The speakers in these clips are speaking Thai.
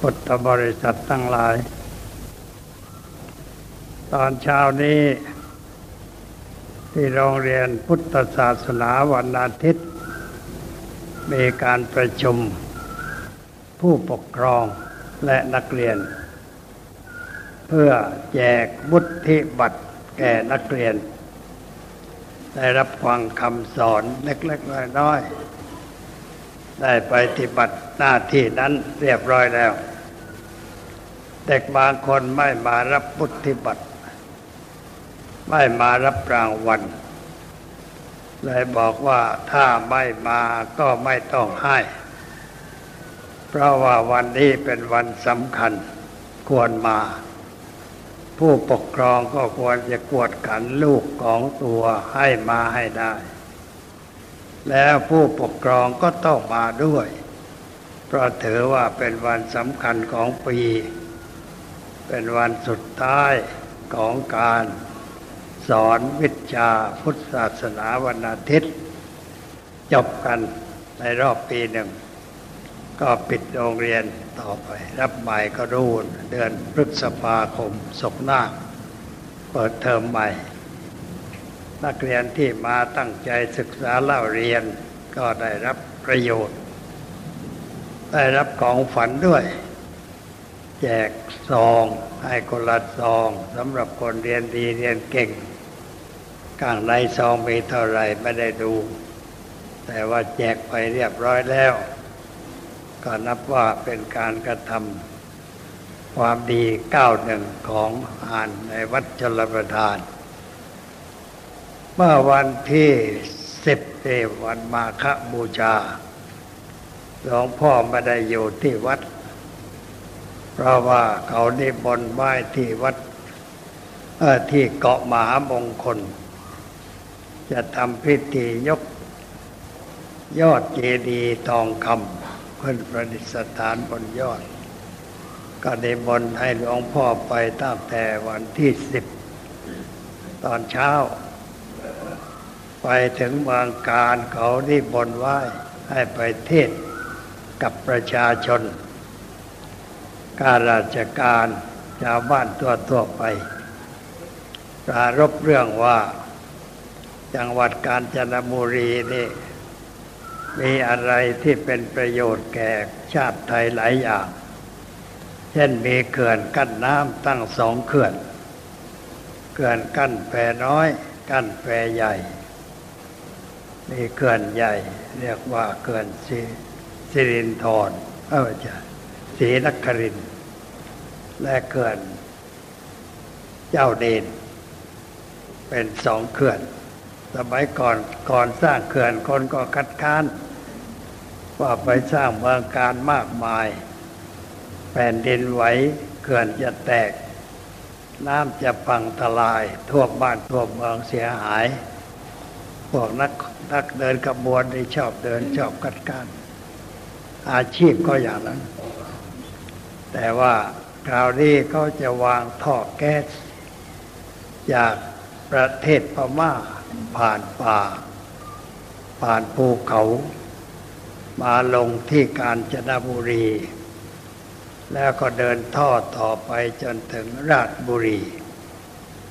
พุทธบริษัททั้งหลาย ตอนเช้านี้ ที่โรงเรียนพุทธศาสนาวันอาทิตย์ มีการประชุมผู้ปกครองและนักเรียน เพื่อแจกบุธิบัตรแก่นักเรียน ได้รับฟังคำสอนเล็กๆน้อยๆ ได้ไปฏิบัติหน้าที่นั้นเรียบร้อยแล้ว เด็กบางคนไม่มารับบุทธิบัตรไม่มารับรางวัลเลยบอกว่าถ้าไม่มาก็ไม่ต้องให้ เพราะว่าวันนี้เป็นวันสำคัญควรมา ผู้ปกครองก็ควรจะกวดขันลูกของตัวให้มาให้ได้ แล้วผู้ปกครองก็ต้องมาด้วย เพราะถือว่าเป็นวันสำคัญของปี เป็นวันสุดท้ายของการสอนวิชาพุทธศาสนาวันอาทิตย์ จบกันในรอบปีหนึ่ง ก็ปิดโรงเรียนต่อไป รับใหม่ก็รูนเดือนพฤษภาคมศกหน้าเปิดเทอมใหม่ นักเรียนที่มาตั้งใจศึกษาเล่าเรียนก็ได้รับประโยชน์ ได้รับของฝันด้วย แจกซองให้คนละซองสำหรับคนเรียนดีเรียนเก่งข้างในซองมีเท่าไรไม่ได้ดู แต่ว่าแจกไปเรียบร้อยแล้ว ก็นับว่าเป็นการกระทำความดีก้าวหนึ่งของอ่านในวัดชลประทาน เมื่อวันที่สิบเอวันมาฆบูชาหลวงพ่อไม่ได้อยู่ที่วัด เพราะว่าเขาได้บนไหว้ที่วัดที่เกาะมหามงคล จะทำพิธียก ยอดเจดีย์ทองคำขึ้นประดิษฐานบนยอด ก็ได้บนให้หลวงพ่อไปตั้งแต่วันที่สิบตอนเช้า ไปถึงบางการเขาที่บนไหว้ให้ไปเทศกับประชาชน การราชการชาวบ้านตัวทั่วไปปรารบเรื่องว่าจังหวัดกาญจนบุรีนี่ มีอะไรที่เป็นประโยชน์แก่ชาติไทยหลายอย่าง เช่นมีเขื่อนกั้นน้ำตั้งสองเขื่อน เขื่อนกั้นแพรน้อย กั้นแพรใหญ่ มีเขื่อนใหญ่ เรียกว่าเขื่อนสิสิรินทรเออจะศรีนครินและเขื่อนเจ้าเดน เป็นสองเขื่อน สมัยก่อนก่อนสร้างเขื่อนคนก็คัดค้าน ว่าไปสร้างเมืองการมากมาย แผ่นดินไหวเขื่อนจะแตก น้ำจะพังทลาย ทั่วบ้านทั่วเมืองเสียหาย พวกนัก นักเดินกระบวนที่ชอบเดินชอบคัดค้านอาชีพก็อย่างนั้น แต่ว่าคราวนี้เขาจะวางท่อแก๊ส จากประเทศพม่าผ่านป่า ผ่านภูเขา มาลงที่กาญจนบุรี แล้วก็เดินท่อต่อไปจนถึงราชบุรี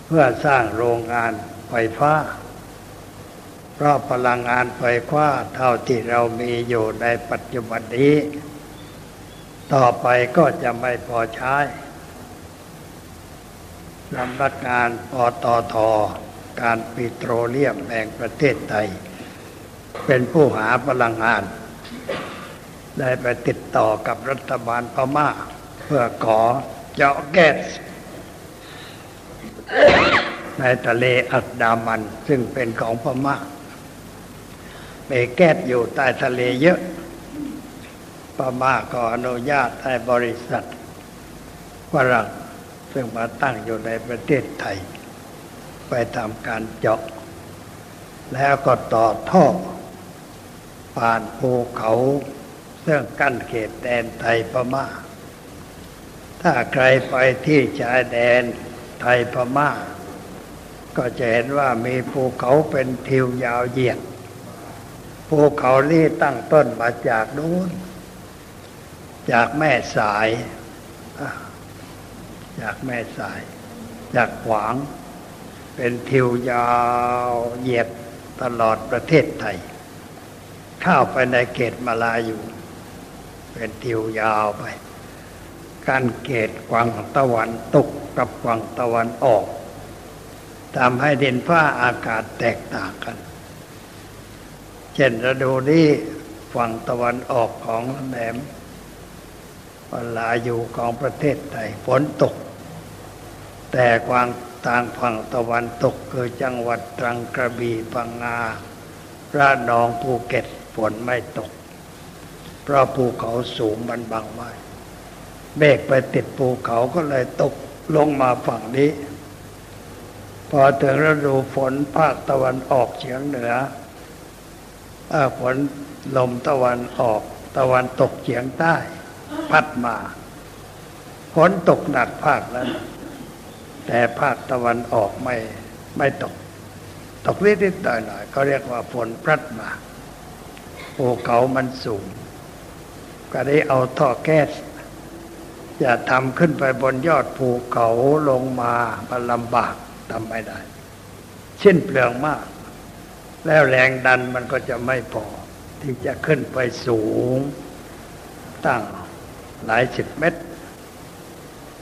เพื่อสร้างโรงงานไฟฟ้า เพราะพลังงานไฟฟ้าเท่าที่เรามีอยู่ในปัจจุบันนี้ ต่อไปก็จะไม่พอใช้สำนักงานปตทการปิโตรเลียมแห่งประเทศไทย เป็นผู้หาพลังงาน ได้ไปติดต่อกับรัฐบาลพม่า เพื่อขอเจาะแก๊สในทะเลอักดามันซึ่งเป็นของพม่า มีแก๊สอยู่ใต้ทะเลเยอะพม่าก็อนุญาตให้บริษัทฝรั่งซึ่งมาตั้งอยู่ในประเทศไทย ไปทำการเจาะ แล้วก็ต่อท่อ ผ่านภูเขาซึ่งกั้นเขตแดนไทยพม่า ถ้าใครไปที่ชายแดนไทยพม่า ก็จะเห็นว่ามีภูเขาเป็นทิวยาวเหยียด ภูเขานี้ตั้งต้นมาจากนู้น จากแม่สาย จากแม่สาย จากขวาง เป็นทิวยาวเหยียดตลอดประเทศไทย เข้าไปในเขตมาลาอยู่ เป็นทิวยาวไปการเกตกวางตะวันตกกับกวางตะวันออกทำให้เดินฟ้าอากาศแตกต่างกัน เช่นฤดูนี้ฝั่งตะวันออกของแหลมเวลาอยู่ของประเทศไทยฝนตก แต่กวางทางฝั่งตะวันตกคือจังหวัดตรังกระบี่พังงาระนองภูเก็ตฝนไม่ตก เพราะภูเขาสูงมันบังไว้เมฆไปติดภูเขาก็เลยตกลงมาฝั่งนี้ พอถึงฤดูฝนภาคตะวันออกเฉียงเหนือ ฝนลมตะวันออก ตะวันตกเฉียงใต้ พัดมาฝนตกหนักภาคนั้นแต่ภาคตะวันออกไม่ไม่ตก ตกนิดๆหน่อยๆเขาเรียกว่าฝนพัดมาภูเขามันสูง ก็ได้เอาท่อแก๊สอย่าทำขึ้นไปบนยอดภูเขาลงมามันลำบากทำไม่ได้ เชิ้นเปลืองมาก แล้วแรงดันมันก็จะไม่พอ ที่จะขึ้นไปสูง ตั้งหลายสิบเมตร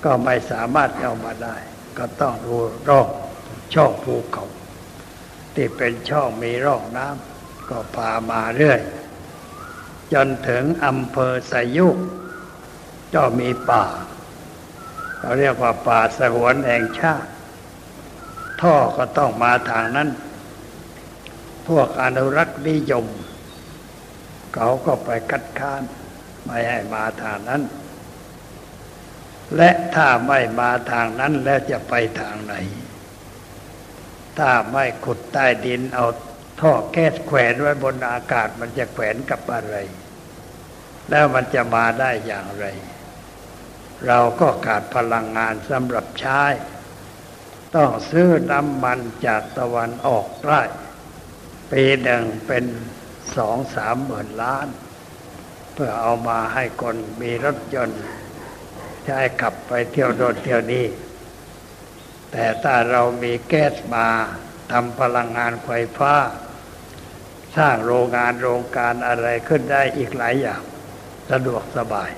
ก็ไม่สามารถเอามาได้ ก็ต้องดูร่องช่องภูเขาที่เป็นช่องมีร่องน้ำก็พามาเรื่อย จนถึงอำเภอสายุกก็มีป่าเราเรียกว่าป่าสหวนแห่งชาติ ท่อก็ต้องมาทางนั้น พวกอนุรักษ์นิยม เขาก็ไปคัดค้านไม่ให้มาทางนั้น และถ้าไม่มาทางนั้นแล้วจะไปทางไหน ถ้าไม่ขุดใต้ดินเอาท่อแก๊สแขวนไว้บนอากาศมันจะแขวนกับอะไร แล้วมันจะมาได้อย่างไร เราก็ขาดพลังงานสำหรับใช้ ต้องซื้อน้ำมันจากตะวันออกได้ ปีหนึ่งเป็นสองสามหมื่นล้าน เพื่อเอามาให้คนมีรถยนต์ใช้ขับไปเที่ยวโดนเที่ยวนี้ แต่ถ้าเรามีแก๊สมาทำพลังงานไฟฟ้า สร้างโรงงานโรงการอะไรขึ้นได้อีกหลายอย่าง สะดวกสบาย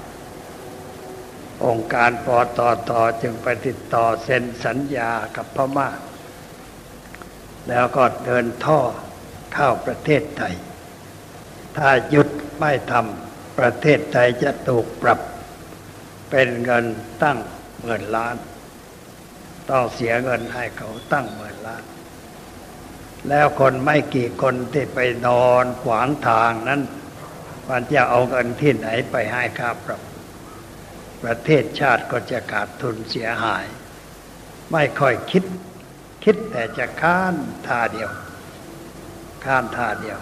องค์การปอตอตอจึงไปติดต่อเซ็นสัญญากับพมา่าแล้วก็เดินท่อ ข้าประเทศไทย ถ้าหยุดไม่ทำประเทศไทยจะถูกปรับ เป็นเงินตั้งหมื่นล้าน ต้องเสียเงินให้เขาตั้งหมื่นล้าน แล้วคนไม่กี่คนที่ไปนอนขวางทางนั้นมันจะเอาเงินที่ไหนไปให้ค่าปรับ ประเทศชาติก็จะขาดทุนเสียหาย ไม่ค่อยคิด คิดแต่จะค้านท่าเดียว ค้านท่าเดียว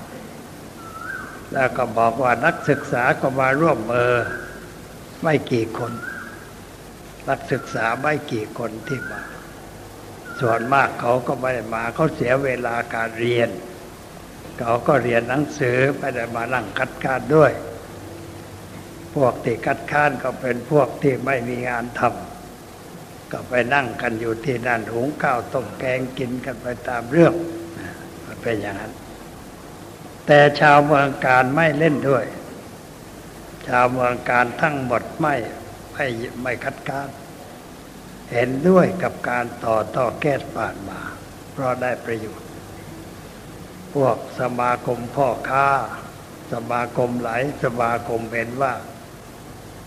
แล้วก็บอกว่านักศึกษาก็มาร่วมมือไม่กี่คน นักศึกษาไม่กี่คนที่มา ส่วนมากเขาก็ไม่ได้มาเขาเสียเวลาการเรียน เขาก็เรียนหนังสือไม่ได้มานั่งคัดการด้วย พวกที่คัดค้านก็เป็นพวกที่ไม่มีงานทำก็ไปนั่งกันอยู่ที่นั่นหุงข้าวต้มแกงกินกันไปตามเรื่องมันเป็นอย่างนั้น แต่ชาวเมืองการไม่เล่นด้วย ชาวเมืองการทั้งหมดไม่ไม่ไม่คัดค้านเห็นด้วยกับการต่อต่อแก้ป่านมา เพราะได้ประโยชน์ พวกสมาคมพ่อค้า สมาคมหลายสมาคมเห็นว่า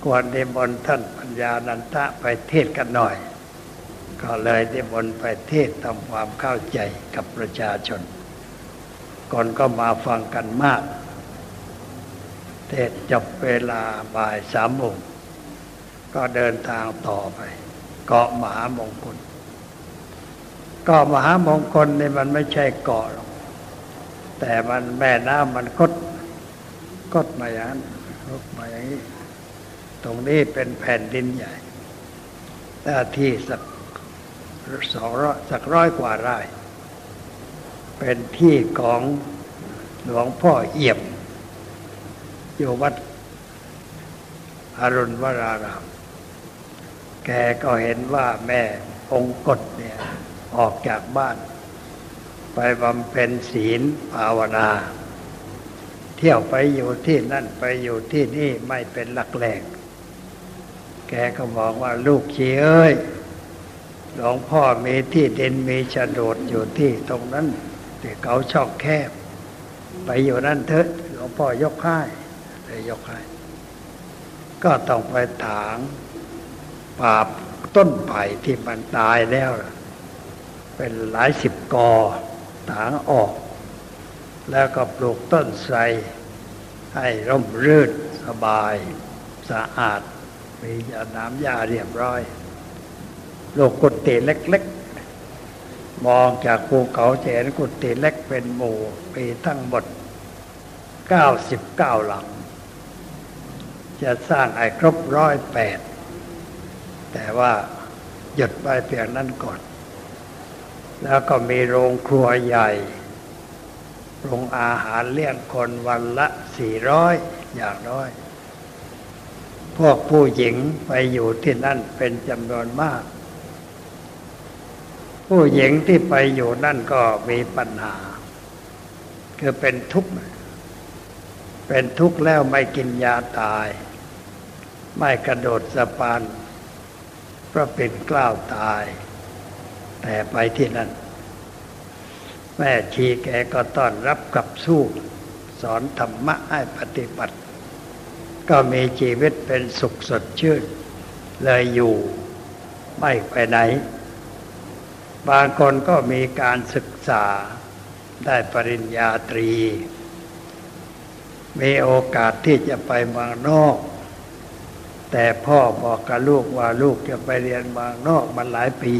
ควรนิมนท่านปัญญานันทะไปเทศกันหน่อย ก็เลยนิมนไปเทศทำความเข้าใจกับประชาชน ก่อนก็มาฟังกันมาก เทศจบเวลาบ่ายสามโมงก็เดินทางต่อไป เกาะมหามงคลเกาะมหามงคลนี่มันไม่ใช่เกาะหรอกแต่มันแม่น้ำมันคดคดมาอย่างนั้นคดมาอย่างนี้ ตรงนี้เป็นแผ่นดินใหญ่หน้าที่สักสองร้อยสักร้อยกว่าไร่ เป็นที่ของหลวงพ่อเอี่ยมอยู่วัดอรุณวราราม แกก็เห็นว่าแม่องค์กฎเนี่ย ออกจากบ้าน ไปบำเพ็ญศีลภาวนา เที่ยวไปอยู่ที่นั่นไปอยู่ที่นี่ไม่เป็นหลักแหล่งแกก็บอกว่าลูกชีเอ้ย หลวงพ่อมีที่ดินมีโฉนดอยู่ที่ตรงนั้น แต่เขาช่องแคบ ไปอยู่นั่นเถอะหลวงพ่อยกให้เลยยกให้ก็ต้องไปถางปราบต้นไผ่ที่มันตายแล้ว เป็นหลายสิบกอถางออก แล้วก็ปลูกต้นไทรให้ร่มรื่นสบายสะอาด มียาน้ำยาเรียบร้อย โลกกุฏิเล็ก มองจากภูเขาจะเห็นกุฏิเล็กเป็นหมู่ปีทั้งหมดเก้าสิบเก้าหลัง จะสร้างไอ้ครบร้อยแปดแต่ว่าหยุดไปเพียงนั้นก่อน แล้วก็มีโรงครัวใหญ่โรงอาหารเลี้ยงคนวันละสี่ร้อยอย่างน้อย พวกผู้หญิงไปอยู่ที่นั่นเป็นจำนวนมาก ผู้หญิงที่ไปอยู่นั่นก็มีปัญหา คือเป็นทุกข์ เป็นทุกข์แล้วไม่กินยาตาย ไม่กระโดดสะพานเพราะเป็นกล้าวตาย แต่ไปที่นั่น แม่ชีแกก็ต้อนรับกับสู้สอนธรรมะให้ปฏิบัติ ก็มีชีวิตเป็นสุขสดชื่น เลยอยู่ไม่ไปไหน บางคนก็มีการศึกษาได้ปริญญาตรี มีโอกาสที่จะไปเมืองนอก แต่พ่อบอกกับลูกว่าลูกจะไปเรียนเมืองนอกมันหลายปี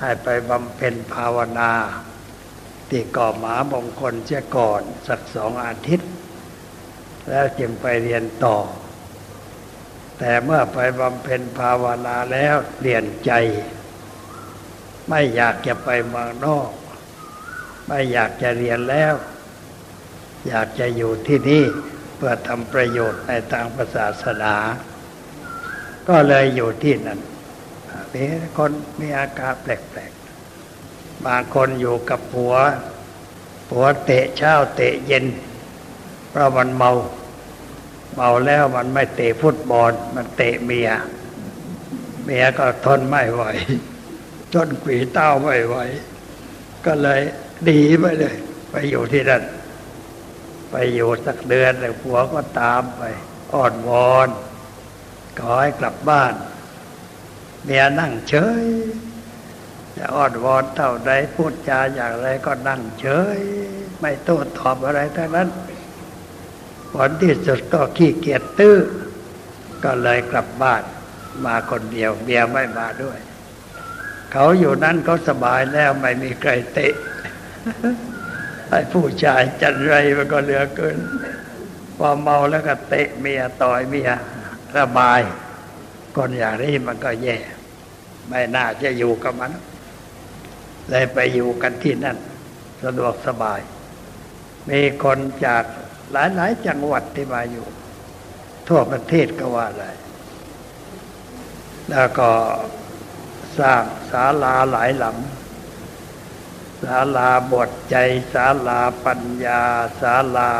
ให้ไปบำเพ็ญภาวนาที่ก่อหมามงคลเสียก่อนสักสองอาทิตย์ แล้วจึงไปเรียนต่อ แต่เมื่อไปบำเพ็ญภาวนาแล้วเปลี่ยนใจ ไม่อยากจะไปเมืองนอก ไม่อยากจะเรียนแล้ว อยากจะอยู่ที่นี่เพื่อทำประโยชน์ในทางศาสนา ก็เลยอยู่ที่นั่นมีคนมีอาการแปลกๆ บางคนอยู่กับผัว ผัวเตะเช้าเตะเย็น เพราะมันเมา เมาแล้วมันไม่เตะฟุตบอล มันเตะเมีย เมียก็ทนไม่ไหว ทนขวีเต้าไม่ไหวก็เลยดีไปเลย ไปอยู่ที่นั่น ไปอยู่สักเดือนแล้วผัวก็ตามไปอ้อนวอนขอให้กลับบ้าน เมียนั่งเฉยจะอ้อนวอนเท่าใดพูดจาอย่างไรก็นั่งเฉย ไม่โต้ตอบอะไรทั้งนั้นผลที่สุดก็ขี้เกียจตื้อ ก็เลยกลับบ้านมาคนเดียวเมียไม่มาด้วย เขาอยู่นั่นเขาสบายแล้วไม่มีใครเตะไอ้ผู้ชายจันไรมันก็เหลือเกินพอเมาแล้วก็เตะเมียต่อยเมียระบาย คนอย่างนี้มันก็แย่ ไม่น่าจะอยู่กับมัน เลยไปอยู่กันที่นั่น สะดวกสบาย มีคนจากหลายหลายจังหวัดที่มาอยู่ ทั่วประเทศก็ว่าอะไรแล้วก็ สร้างศาลาหลายหลังศาลาบทใจศาลาปัญญาศาลา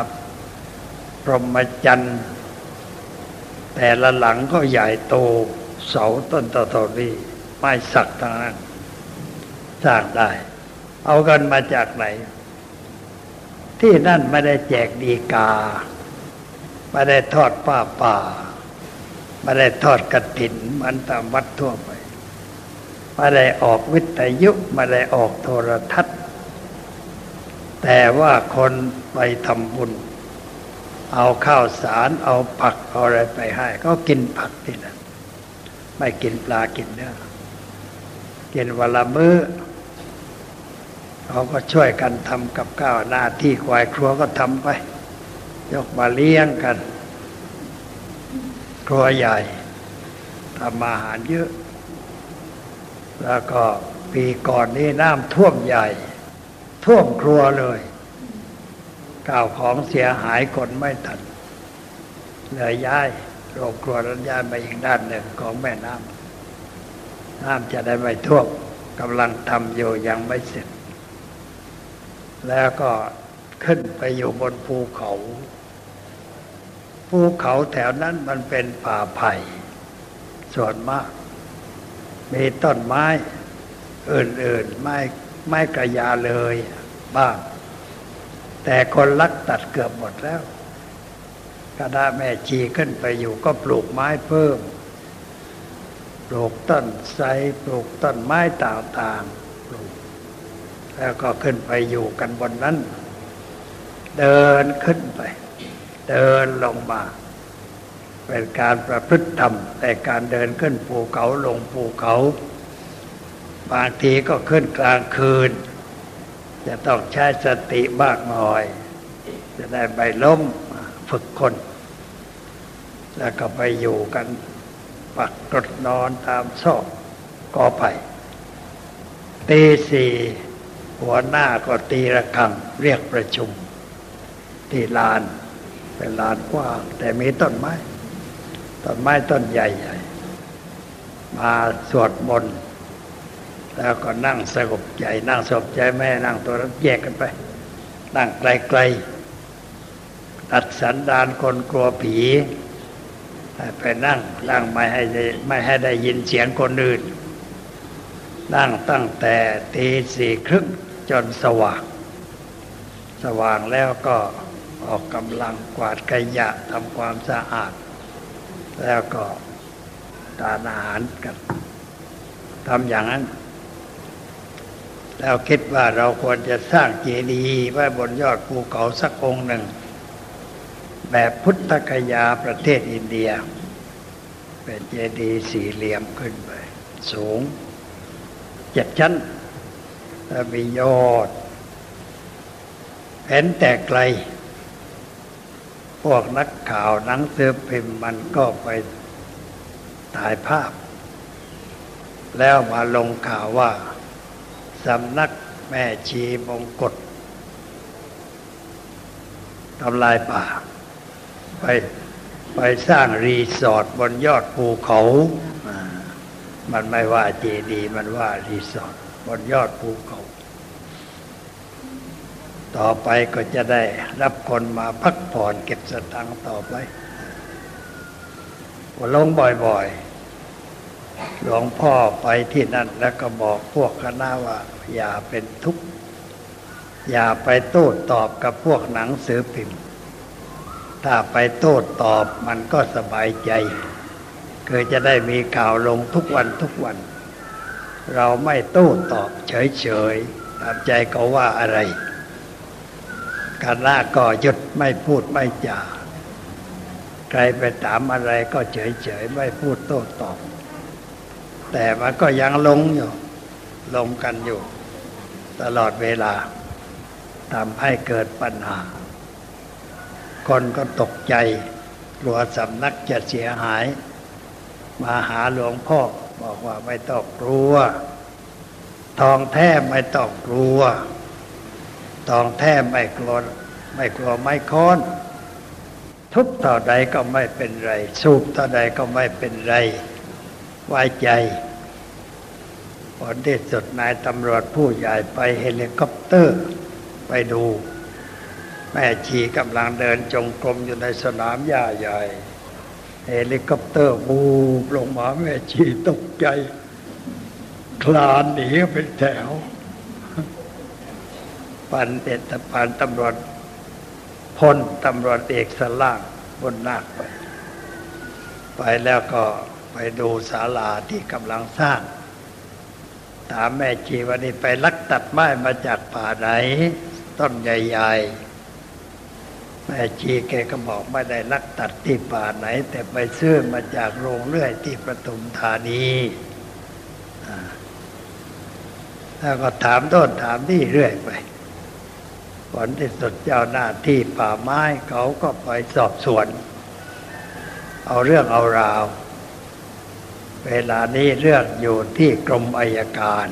พรหมจรรย์แต่ละหลังก็ใหญ่โตเสาต้นต่อๆนี้ไม่สักทางนั้นสร้างได้ เอากันมาจากไหน ที่นั่นไม่ได้แจกดีกา ไม่ได้ทอดป้าป่า ไม่ได้ทอดกระถินมันตามวัดทั่วไป ไม่ได้ออกวิทยุไม่ได้ออกโทรทัศน์ แต่ว่าคนไปทำบุญ เอาข้าวสาร เอาผักเอาอะไรไปให้ ก็กินผักที่นั่นไม่กินปลากินเนื้อกินวันละมื้อเขาก็ช่วยกันทำกับข้าวหน้าที่ควายครัวก็ทำไป ยกมาเลี้ยงกัน ครัวใหญ่ทำอาหารเยอะ แล้วก็ปีก่อนนี้น้ำท่วมใหญ่ ท่วมครัวเลยข้าวของเสียหายคนไม่ทันเลยย้ายโรงครัวนั้นย้ายมาอีกด้านหนึ่งของแม่น้ำน้ำจะได้ไม่ท่วมกำลังทำอยู่ยังไม่เสร็จ แล้วก็ขึ้นไปอยู่บนภูเขา ภูเขาแถวนั้นมันเป็นป่าไผ่ส่วนมาก มีต้นไม้อื่นๆไม้ไม้กระยาเลยบ้าง แต่คนลักตัดเกือบหมดแล้วกระดาแม่ชีขึ้นไปอยู่ก็ปลูกไม้เพิ่ม ปลูกต้นไทรปลูกต้นไม้ต่างๆปลูก แล้วก็ขึ้นไปอยู่กันบนนั้น เดินขึ้นไป เดินลงมา เป็นการประพฤติธรรม แต่การเดินขึ้นภูเขาลงภูเขา บางทีก็ขึ้นกลางคืน จะต้องใช้สติมากหน่อย จะได้ใบล้มฝึกคน แล้วก็ไปอยู่กันปักกดนอนตามซอกกอไผ่ตีสี่หัวหน้าก็ตีระฆังเรียกประชุม ที่ลาน เป็นลานกว้าง แต่มีต้นไม้ ต้นไม้ต้นใหญ่ๆ มาสวดมนต์แล้วก็นั่งสงบใจนั่งสงบใจแม่นั่งตัวรับแยกกันไป นั่งไกลๆตัดสันดานคนกลัวผี ไปนั่งนั่งไม่ให้ได้ไม่ให้ได้ยินเสียงคนอื่น นั่งตั้งแต่ตีสี่ครึ่งจนสว่าง สว่างแล้วก็ออกกำลังกวาดขยะทำความสะอาด แล้วก็ทานอาหารกันทำอย่างนั้น แล้วคิดว่าเราควรจะสร้างเจดีย์ไว้บนยอดภูเขาสักองค์หนึ่ง แบบพุทธคยาประเทศอินเดีย เป็นเจดีย์สี่เหลี่ยมขึ้นไป สูงเจ็ดชั้นแล้วมียอดเห็นแต่ไกล พวกนักข่าวหนังสือพิมพ์มันก็ไปถ่ายภาพ แล้วมาลงข่าวว่าสำนักแม่ชีมงกฎทำลายป่า ไปไปสร้างรีสอร์ทบนยอดภูเขา มันไม่ว่าเจดี มันว่ารีสอร์ทบนยอดภูเขา ต่อไปก็จะได้รับคนมาพักผ่อนเก็บสตังค์ต่อไปว่าลงบ่อยๆ หลวงพ่อไปที่นั่นแล้วก็บอกพวกคณะว่า อย่าเป็นทุกข์ อย่าไปโต้ตอบกับพวกหนังสือพิมพ์ ถ้าไปโต้ตอบมันก็สบายใจคือจะได้มีข่าวลงทุกวันทุกวัน เราไม่โต้ตอบเฉยๆตามใจเขาว่าอะไร การละก็หยุดไม่พูดไม่จาใครไปถามอะไรก็เฉยๆไม่พูดโต้ตอบ แต่มันก็ยังลงอยู่ ลงกันอยู่ ตลอดเวลาทำให้เกิดปัญหา คนก็ตกใจกลัวสำนักจะเสียหาย มาหาหลวงพ่อบอกว่าไม่ต้องกลัว ทองแท้ไม่ต้องกลัว ทองแท้ไม่กลัวไม่กลัวไม่ค้อน ทุบเท่าใดก็ไม่เป็นไร สูบเท่าใดก็ไม่เป็นไรไว้ใจผลที่สุดนายตำรวจผู้ใหญ่ไปเฮลิคอปเตอร์ไปดู แม่ชีกำลังเดินจงกรมอยู่ในสนามหญ้าใหญ่ เฮลิคอปเตอร์วูบลงมาแม่ชีตกใจ คลานหนีเป็นแถว ปันเด็ดปันตำรวจพลตำรวจเอกสล้างบนนาคไป ไปแล้วก็ไปดูศาลาที่กำลังสร้าง ถามแม่ชีวันนี้ไปลักตัดไม้มาจากป่าไหน ต้นใหญ่ๆ แม่ชีแกก็บอกไม่ได้ลักตัดที่ป่าไหน แต่ไปซื้อมาจากโรงเลื่อยที่ประตุมธานีแล้วก็ถามต้นถามที่เรื่อยไป ผลที่สุดเจ้าหน้าที่ป่าไม้เขาก็ไปสอบสวน เอาเรื่องเอาราว เวลานี้เรื่องอยู่ที่กรมอายการ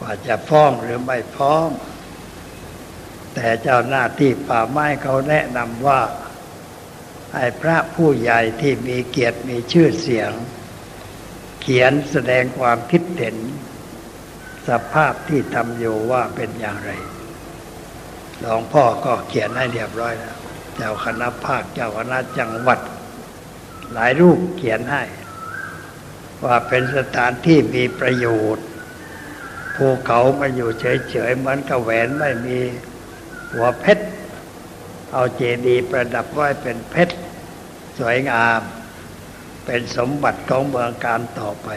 ว่าจะฟ้องหรือไม่ฟ้อง แต่เจ้าหน้าที่ป่าไม้เขาแนะนำว่าให้พระผู้ใหญ่ที่มีเกียรติมีชื่อเสียง เขียนแสดงความคิดเห็น สภาพที่ทำอยู่ว่าเป็นอย่างไร หลวงพ่อก็เขียนให้เรียบร้อยแล้ว เจ้าคณะภาคเจ้าคณะจังหวัด หลายรูปเขียนให้ ว่าเป็นสถานที่มีประโยชน์ภูเขามาอยู่เฉยๆเหมือนกับแหวนไม่มีหัวเพชร เอาเจดีย์ประดับไว้เป็นเพชร สวยงาม เป็นสมบัติของเมืองการต่อไป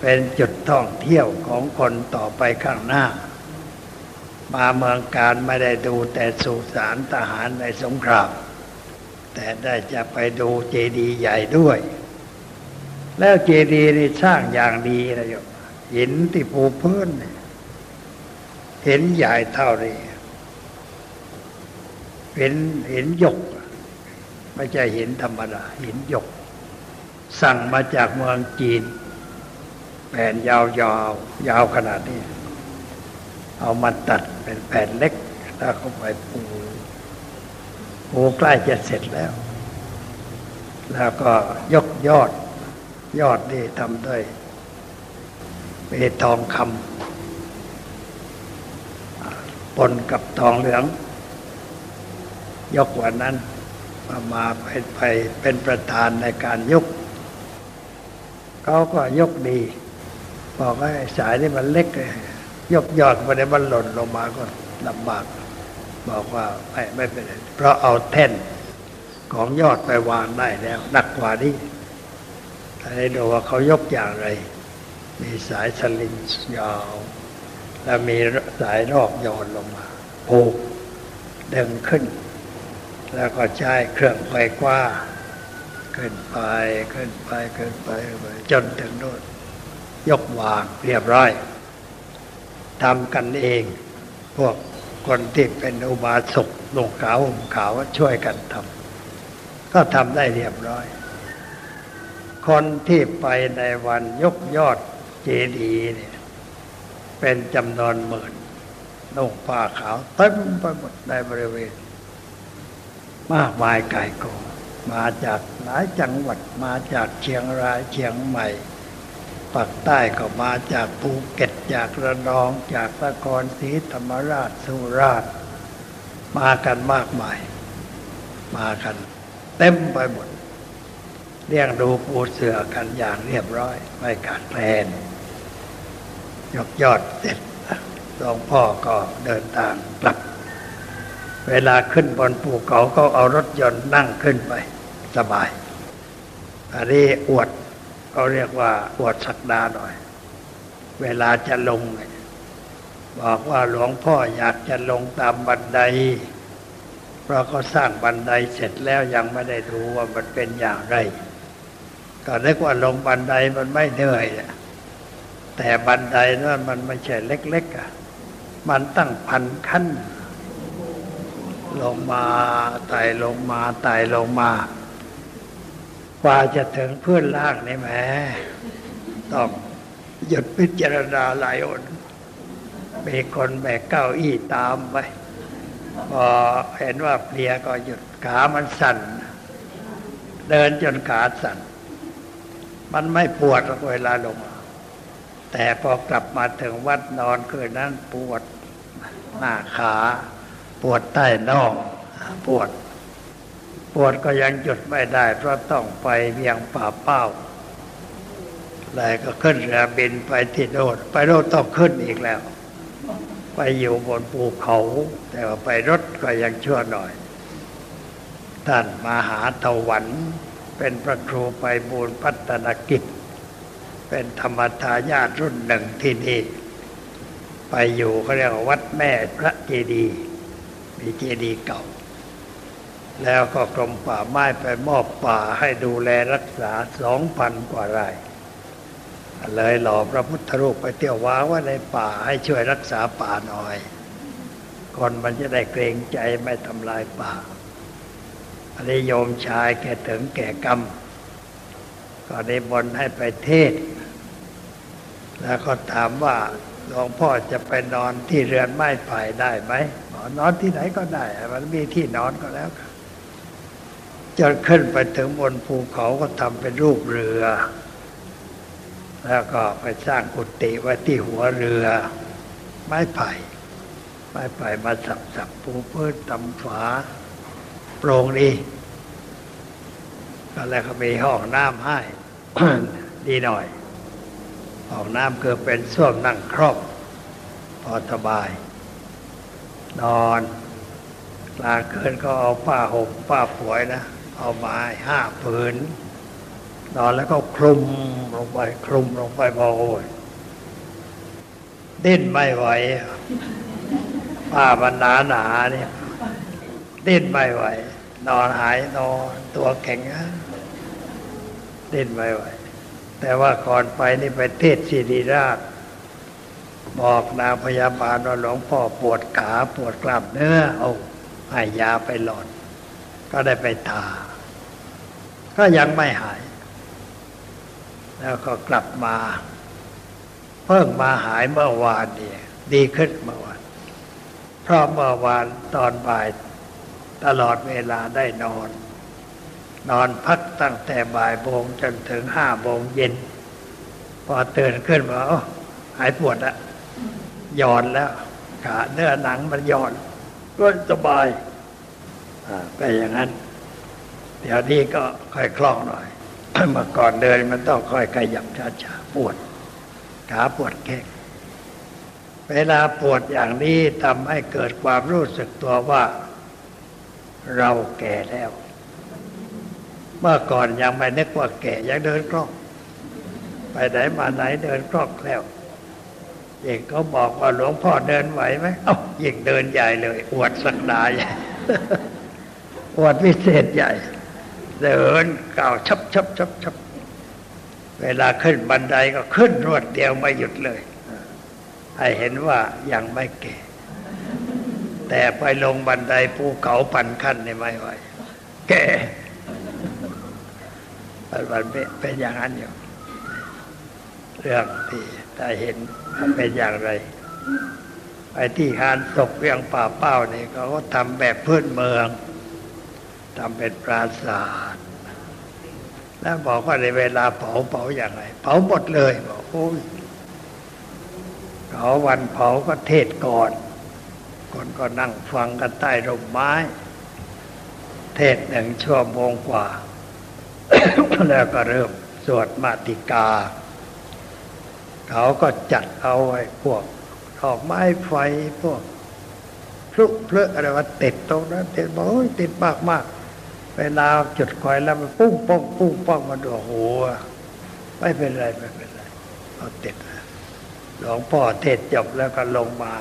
เป็นจุดท่องเที่ยวของคนต่อไปข้างหน้า มาเมืองการไม่ได้ดูแต่สุสานทหารในสงคราม แต่ได้จะไปดูเจดีย์ใหญ่ด้วย แล้วเจดีย์นี่สร้างอย่างดีนะโยมหินที่ปูพื้นเห็นใหญ่เท่านี้เห็นเห็นหยก ไม่ใช่เห็นธรรมดาเห็นหยก สั่งมาจากเมืองจีนแผ่นยาวๆยยาวขนาดนี้ เอามาตัดเป็นแผ่นเล็กแล้วเข้าไปปูปูใกล้จะเสร็จแล้ว แล้วก็ยกยอด ยอดนี่ทำด้วยเปทองคำปนกับทองเหลือง ยกวันนั้นมามาไปไปเป็นประธานในการยก เขาก็ยกดี บอกว่าสายนี่มันเล็กเลย ยกยอดมาได้มันหล่นลงมาก็ลำบาก บอกว่าไม่ไม่เป็นไรเพราะเอาแท่นของยอดไปวางได้แล้วหนักกว่านี้ให้ดูว่าเขายกอย่างไร มีสายสลิงยาว แล้วมีสายรอกโยนลงมาผูกดึงขึ้น แล้วก็ใช้เครื่องไฟกว้า ขึ้นไปขึ้นไปขึ้นไปจนถึงโน่นยกวางเรียบร้อย ทำกันเอง พวกคนที่เป็นอุบาสกลงขาวห่มขาวช่วยกันทำก็ทำได้เรียบร้อย คนที่ไปในวันยกยอดเจดีย์เนี่ยเป็นจำนวนหมื่นนุ่งผ้าขาวเต็มไปหมดในบริเวณ มากมายไก่กองมาจากหลายจังหวัดมาจากเชียงรายเชียงใหม่ ปักใต้ก็มาจากภูเก็ตจากระนอง จากนครศรีธรรมราชสุราษฎร์มากันมากมาย มากัน เต็มไปหมดเรียงดูปูเสือกันอย่างเรียบร้อย ไม่ขาดแคลนยกยอดเสร็จหลวงพ่อก็เดินทางกลับ เวลาขึ้นบนภูเขาก็เอารถยนต์นั่งขึ้นไป สบาย อันนี้อวด เขาเรียกว่าอวดสักดาหน่อย เวลาจะลง บอกว่าหลวงพ่ออยากจะลงตามบันได เพราะเขาสร้างบันไดเสร็จแล้วยังไม่ได้ดูว่ามันเป็นอย่างไร ก็นึกว่าลงบันไดมันไม่เหนื่อยแต่บันไดนั้นมันไม่ใช่เล็กๆอะมันตั้งพันขั้น ลงมาไต่ลงมาไต่ลงมา กว่าจะถึงเพื้นล่างนี่แหมต้องหยุดพิจารณาหลายอนมีคนแบกเก้าอี้ตามไปพอเห็นว่าเพลียก็หยุดขามันสั่น เดินจนขาสั่น มันไม่ปวดเวลาลง แต่พอกลับมาถึงวัดนอนคืนนั้นปวดหน้าขา ปวดใต้น่องปวด ปวดก็ยังหยุดไม่ได้ เพราะต้องไปเวียงป่าเป้าเลยก็ขึ้นเรือบินไปที่โนดไปโนดต้องขึ้นอีกแล้ว ไปอยู่บนภูเขา แต่ว่าไปรถก็ยังชั่วหน่อย ท่านมหาตะวันเป็นพระครูไปบูรพัฒนกิจ เป็นธรรมทายาทรุ่นหนึ่งที่นี่ไปอยู่เขาเรียกวัดแม่พระเจดีย์มีเจดีย์เก่า แล้วก็กรมป่าไม้ไปมอบป่าให้ดูแลรักษาสองพันกว่าไร่เลยหล่อพระพุทธรูปไปเที่ยวว้าว่าในป่าให้ช่วยรักษาป่าหน่อยคนมันจะได้เกรงใจไม่ทำลายป่าอันนี้โยมชายแก่ถึงแก่กรรม ก็ได้บนให้ไปเทศ แล้วก็ถามว่าหลวงพ่อจะไปนอนที่เรือนไม้ไผ่ได้ไหมนอนที่ไหนก็ได้ มันมีที่นอนก็แล้ว จนขึ้นไปถึงบนภูเขาก็ทำเป็นรูปเรือ แล้วก็ไปสร้างกุฏิไว้ที่หัวเรือ ไม้ไผ่ ไม้ไผ่มาสับสับปูพื้นตำฝาโปร่งดีก็แล้วก็มีห้องน้ำให้ ดีหน่อย ห้องน้ำคือเป็นส้วมนั่งครอบพอสบาย นอนกลางคืนก็เอาผ้าห่มผ้าผวยนะ เอาไม้ห้าผืนนอนแล้วก็คลุมลงไปคลุมลงไปพอโอยดิ้นไม่ไหวผ้ามันหนาหนาเนี่ยดิ้นไม่ไหว นอนหายนอนตัวแข็งดิ้นไม่ไหว แต่ว่าก่อนไปนี่ไปเทศศิริราช บอกนางพยาบาลว่าหลวงพ่อปวดขาปวดกล้ามเนื้อเอาให้ยาไปหลอด ก็ได้ไปทา ก็ยังไม่หาย แล้วก็กลับมา เพิ่งมาหายเมื่อวานเนี่ดีขึ้นเมื่อวานเพราะเมื่อวานตอนบ่ายตลอดเวลาได้นอน นอนพักตั้งแต่บ่ายโมงจนถึงห้าโมงเย็น พอตื่นขึ้นมาหายปวดแล้วย่อนแล้วขาเนื้อหนังมันย่อนก็สบายไปอย่างนั้น เดี๋ยวนี้ก็ค่อยคล่องหน่อยเมื่อก่อนเดินมันต้องค่อยขยับช้าๆปวดขาปวดแข้งเวลาปวดอย่างนี้ทำให้เกิดความรู้สึกตัวว่า เราแก่แล้ว เมื่อก่อนยังไม่นึกว่าแก่ยังเดินคล่อง ไปไหนมาไหนเดินคล่องแล้วเองเขาบอกว่าหลวงพ่อเดินไหวไหมเอ้ายิ่งเดินใหญ่เลย อวดสักดาใหญ่อวดพิเศษใหญ่ เดินก่าวชับชับชับชับเวลาขึ้นบันไดก็ขึ้นรวดเดียวไม่หยุดเลยให้เห็นว่ายังไม่แก่แต่ไปลงบันไดภูเขาพันขั้นในไม่ไหวแก่มันเป็นอย่างนั้นอยู่ เรื่องที่ถ้เห็นเป็นอย่างไร ไปที่หานศพเรียงป่าเป้านี่เขาก็ทำแบบพื้นเมือง ทำเป็นปราสาทแล้วบอกว่าในเวลาเผาเผาอย่างไร เผาหมดเลยบอกโอ้ยเขาวันเผาก็เทศก่อน คนก็นั่งฟังกันใต้ร่มไม้ เทศหนึ่งชั่วโมงกว่า แล้วก็เริ่มสวดมาติกา เขาก็จัดเอาไว้พวกดอกไม้ไฟพวกพลุเพลอะไรว่าติดตรงนั้นติดบอกติดมากมาก เวลาจุดคอยแล้วมันปุ้งป้องปุ้งป้องมาดูหัวไม่เป็นไรไม่เป็นไรเอาติดหลวงพ่อเทศจบแล้วก็ลงมา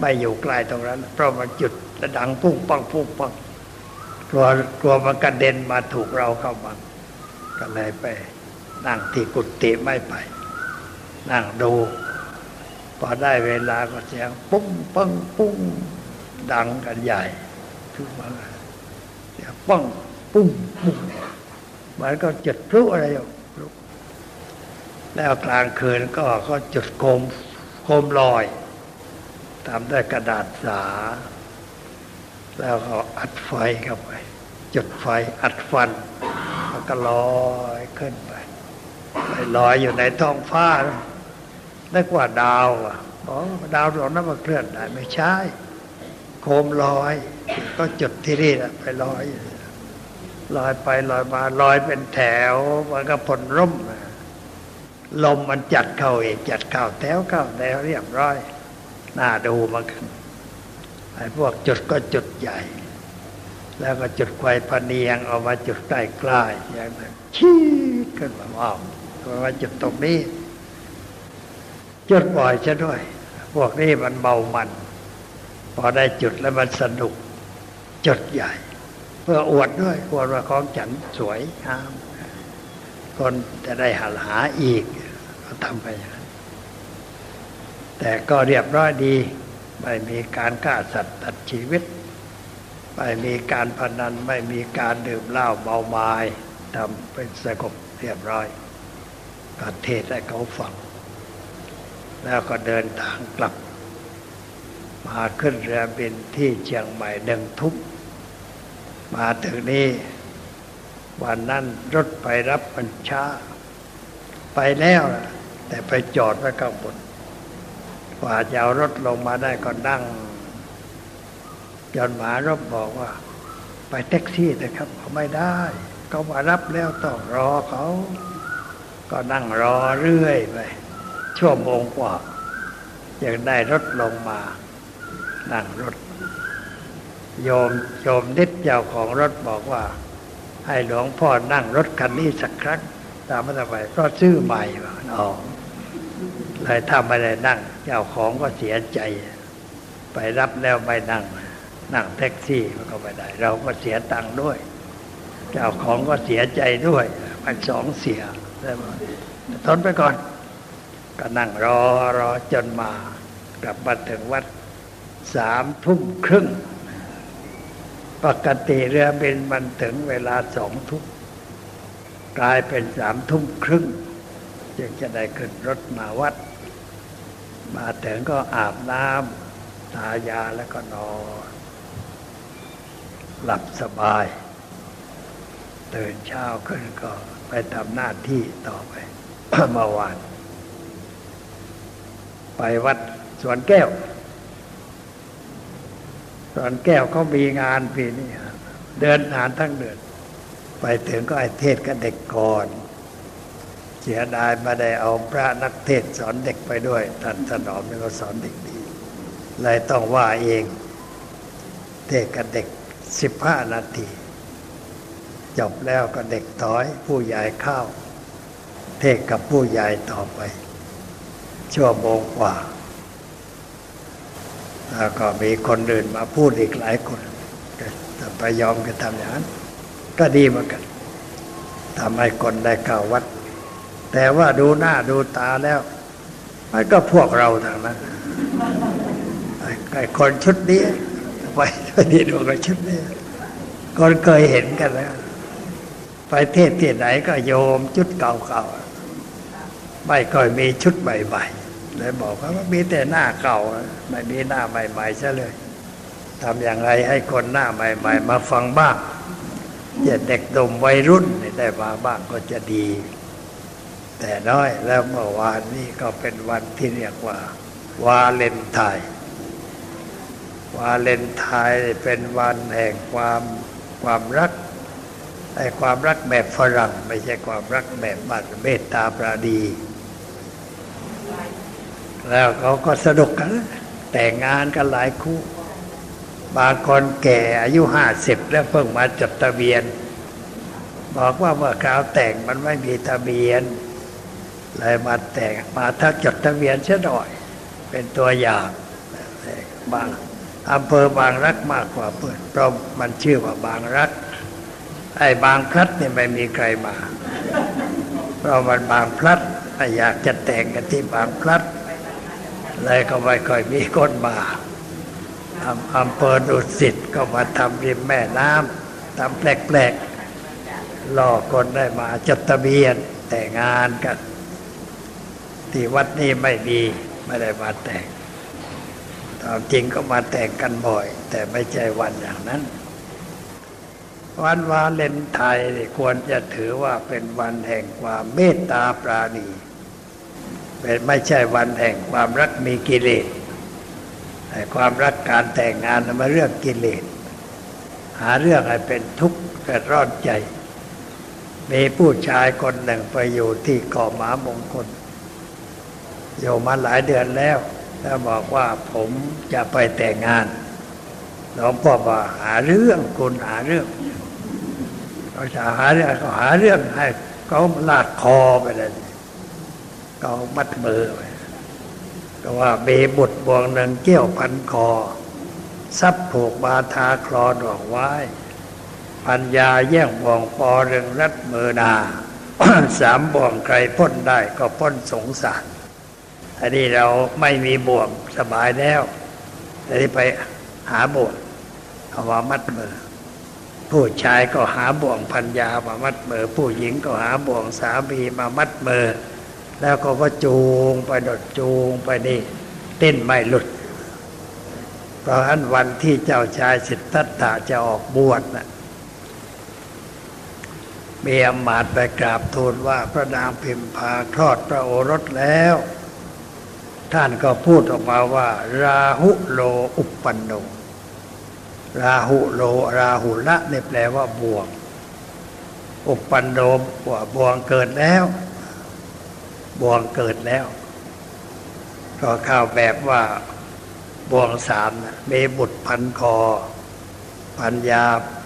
ไม่อยู่ใกล้ตรงนั้น เพราะมันจุดระดังปุ้งปังปุ้งปังกลัวกลัวมันกระเด็นมาถูกเราเข้ามาก็เลยไป นั่งที่กุฏิไม่ไป นั่งดูพอได้เวลาก็เสียงปุ้งปังปุ้งดังกันใหญ่ทุกวัน เสียงปังปุ้งปุ้งมันก็จุดพลุอะไรอยู่แล้วกลางคืนก็ก็จุดโคมโคมลอยทำด้วยกระดาษสา แล้วก็อัดไฟเข้าไป จุดไฟอัดฟันแล้วก็ลอยขึ้นไปไปลอยอยู่ในท้องฟ้านึกว่าดาวอะอ๋อดาวดวงนั้นมาเคลื่อนได้ไม่ใช่ โคมลอย ก็จุดที่นี่แหละไปลอย ลอยไปลอยมาลอยเป็นแถว มันก็ผลร่มลมมันจัดเข้าเองจัดเข้าแถวเข้าแถวเรียบร้อยน่าดูมันกันไอ้พวกจุดก็จุดใหญ่ แล้วก็จุดไฟพเนียงเอามาจุดใกล้ๆอย่างนั้นชี้ขึ้นมาว้าวมาจุดตรงนี้จุดบ่อยซะด้วย พวกนี้มันเบามัน พอได้จุดแล้วมันสนุกจุดใหญ่ เพื่ออวดด้วยอวดว่าของฉันสวยงาม คนจะได้หาหาอีกก็ทำไปอย่างนั้นแต่ก็เรียบร้อยดี ไม่มีการฆ่าสัตว์ตัดชีวิต ไม่มีการพนันไม่มีการดื่มเหล้าเมาไม้ทำเป็นสงบเรียบร้อยก็เทศให้เขาฟัง แล้วก็เดินทางกลับ มาขึ้นเรือบินที่เชียงใหม่ดิงทุกมาถึงนี้ วันนั้นรถไปรับมันช้า ไปแล้วล่ะแต่ไปจอดไว้ข้างบนกว่าจะเอารถลงมาได้ก็นั่งจนหมารบบอกว่า ไปแท็กซี่นะครับเขาไม่ได้เขามารับแล้วต้องรอเขา ก็นั่งรอเรื่อยไปชั่วโมงกว่ายังได้รถลงมา นั่งรถ โยมโยมนิดเจ้าของรถบอกว่า ให้หลวงพ่อนั่งรถคันนี้สักครั้งตามมาทำไมก็ซื้อใหม่อ๋อเลยถ้าไม่ได้นั่ง เจ้าของก็เสียใจ ไปรับแล้วไม่นั่ง นั่งแท็กซี่มันก็ไม่ได้ เราก็เสียตังค์ด้วย เจ้าของก็เสียใจด้วย มันสองเสียได้ไหมทนไปก่อน ก็นั่งรอรอจนมากลับมาถึงวัด สามทุ่มครึ่ง ปกติเรือบินมันถึงเวลาสองทุ่มกลายเป็นสามทุ่มครึ่ง จึงจะได้ขึ้นรถมาวัด มาถึงก็อาบน้ำทายาแล้วก็นอนหลับสบาย ตื่นเช้าขึ้นก็ไปทำหน้าที่ต่อไปเมื่อวาน ไปวัดสวนแก้ว วนแก้วเขามีงานปีนี้เดินงานทั้งเดือน ไปถึงก็ไอเทศกับเด็กก่อนเสียดายมาได้เอาพระนักเทศสอนเด็กไปด้วยท่านถนอมนี่ก็สอนเด็กดีเลยต้องว่าเอง เทศกับเด็กสิบห้านาที จบแล้วก็เด็กถอย ผู้ใหญ่เข้า เทศกับผู้ใหญ่ต่อไป ชั่วโมงกว่า แล้วก็มีคนอื่นมาพูดอีกหลายคนแต่ไปยอมกันทำอย่างนั้น ก็ดีเหมือนกันทำให้คนได้เข้าวัด แต่ว่าดูหน้าดูตาแล้ว มันก็พวกเราทางนั้นไอ้คนชุดนี้ไปไปดีดูกับชุดนี้คนเคยเห็นกันแล้วไปเทศที่ไหนก็โยมชุดเก่าๆไม่ค่อยมีชุดใหม่ๆ เลยบอกว่ามีแต่หน้าเก่า ไม่มีหน้าใหม่ๆซะเลยทำอย่างไรให้คนหน้าใหม่ ๆ มาฟังบ้างจะเด็กดมวัยรุ่นได้มาบ้างก็จะดี แต่น้อยแล้วเมื่อวานนี้ก็เป็นวันที่เรียกว่า วาเลนไทน์วาเลนไทน์เป็นวันแห่งความความรักไอ้ความรักแบบฝรั่ง ไม่ใช่ความรักแบบบ้านเมตตาปราดี แล้วเขาก็สนุกกัน แต่งงานกันหลายคู่ บางคนแก่อายุห้าสิบแล้วเพิ่งมาจดทะเบียน บอกว่าเมื่อคราวแต่งมันไม่มีทะเบียน เลยมาแต่งมาถ้าจดทะเบียนเสียหน่อย เป็นตัวอย่างบางอำเภอบางรักมากกว่าเปิดเพราะมันชื่อว่าบางรัก ไอ้บางพลัดเนี่ยไม่มีใครมา เพราะมันบางพลัดอยากจะแต่งกันที่บางพลัด เลยก็ไม่ค่อยมีคนมาอำเภอดุสิตก็มาทำริมแม่น้ำทำแปลกๆล่อคนได้มาจดทะเบียนแต่งงานกัน ที่วัดนี้ไม่มีไม่ได้มาแต่งตามจริงก็มาแต่งกันบ่อย แต่ไม่ใช่วันอย่างนั้น วันวาเลนไทน์ควรจะถือว่าเป็นวันแห่งความเมตตาปราณี เป็นไม่ใช่วันแห่งความรักมีกิเลสแต่ความรักการแต่งงานมาเรื่องกิเลส หาเรื่องให้เป็นทุกข์เกิดร้อนใจ มีผู้ชายคนหนึ่งไปอยู่ที่เกาะหมามงคลอยู่มาหลายเดือนแล้ว แล้วบอกว่าผมจะไปแต่งงานหลวงพ่อบอกหาเรื่องคุณหาเรื่องเขาจะหาเรื่องเขาหาเรื่องให้เขาลากคอไปเลย เขามัดมือก็ว่าเบบุตรบวงหนึ่งเกี่ยวพันคอ ซับผูกบาทาคลอดอกไว้ปัญญาแย่งบ่วงปอเรืองรัดมือนาสามบ่วงใครพ้นได้ก็พ้นสงสารอันนี้เราไม่มีบ่วงสบายแล้วแต่ที่ไปหาบ่วงเอามามัดมือ ผู้ชายก็หาบ่วงพันยามามัดมือ ผู้หญิงก็หาบ่วงสามีมามัดมือ แล้วก็ว่าจูงไปดดจูงไปนี่เต้นไม่หลุด เพราะอันวันที่เจ้าชายสิทธัตถะจะออกบวชนะมีอมาตย์ไปกราบทูลว่าพระนางพิมพาคลอดพระโอรสแล้ว ท่านก็พูดออกมาว่า ราหุโลอุปปันโน ราหุโลราหุละเนี่ยแปลว่าบวง อุปปันโนว่าบวงเกิดแล้ว บวงเกิดแล้ว ก็ข้าวแบบว่าบวงสามนะมีบุตรพันคอพันยา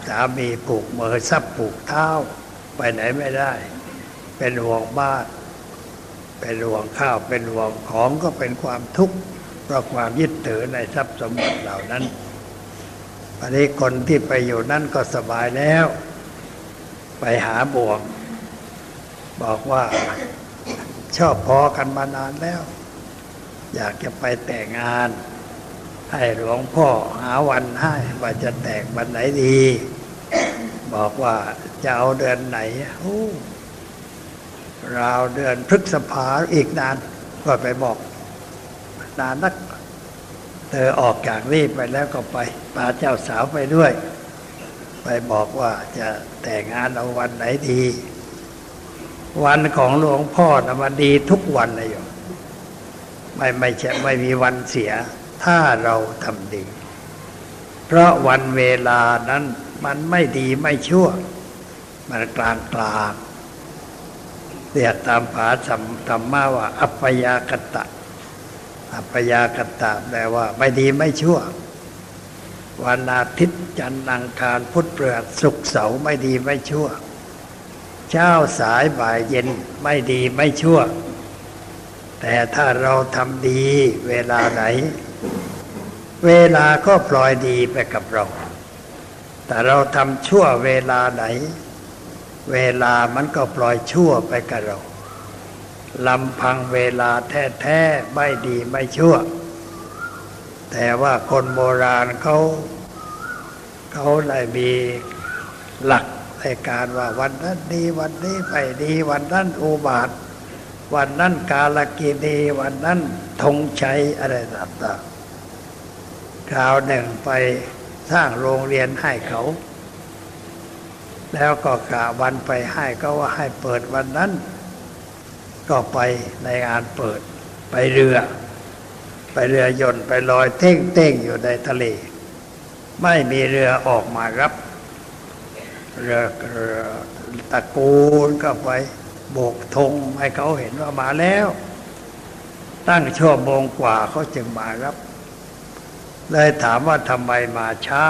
สามีผูกมือซับผูกเท้า ไปไหนไม่ได้ เป็นห่วงบ้านเป็นห่วงข้าวเป็นห่วงของก็เป็นความทุกข์เพราะความยึดถือในทรัพย์สมบัติเหล่านั้นอันนี้คนที่ไปอยู่นั่นก็สบายแล้ว ไปหาบวง บอกว่า ชอบพอกันมานานแล้ว อยากจะไปแต่งงาน ให้หลวงพ่อหาวันให้ว่าจะแต่งวันไหนดี บอกว่าจะเอาเดือนไหนโอ้ราวเดือนพฤษภาอีกนานก็ไปบอก นานนักเธอออกจากรีบไปแล้วก็ไปพาเจ้าสาวไปด้วย ไปบอกว่าจะแต่งงานเอาวันไหนดี วันของหลวงพ่อนะมันดีทุกวันเลยโยมไม่ไม่ใช่ไม่มีวันเสีย ถ้าเราทำดี เพราะวันเวลานั้นมันไม่ดีไม่ชั่ว มันกลางกลางเรียกตามภาษาธรรมะว่า อัปยากตะ อัปยากตะแปลว่า ไม่ดีไม่ชั่ว วันอาทิตย์จันทร์อังคารพุธพฤหัสศุกร์เสาร์ไม่ดีไม่ชั่ว เช้าสายบ่ายเย็นไม่ดีไม่ชั่ว แต่ถ้าเราทำดีเวลาไหน เวลาก็พลอยดีไปกับเรา แต่เราทำชั่วเวลาไหน เวลามันก็ปล่อยชั่วไปกับเราลำพังเวลาแท้ๆไม่ดีไม่ชั่ว แต่ว่าคนโบราณเขาเขาเลยมีหลัก ในการว่าวันนั้นดีวันนี้ไม่ดีวันนั้นอุบาท วันนั้นกาลกินีวันนั้นธงชัยอะไรต่างๆคราวหนึ่งไปสร้างโรงเรียนให้เขา แล้วก็กะวันไปให้ก็ว่าให้เปิดวันนั้น ก็ไปในงานเปิดไปเรือ ไปเรือยนต์ไปลอยเท่งเต้งอยู่ในทะเล ไม่มีเรือออกมารับ ตะกูลก็ไปโบกธงให้เขาเห็นว่ามาแล้ว ตั้งชั่วโมงกว่าเขาจึงมารับ เลยถามว่าทำไมมาช้า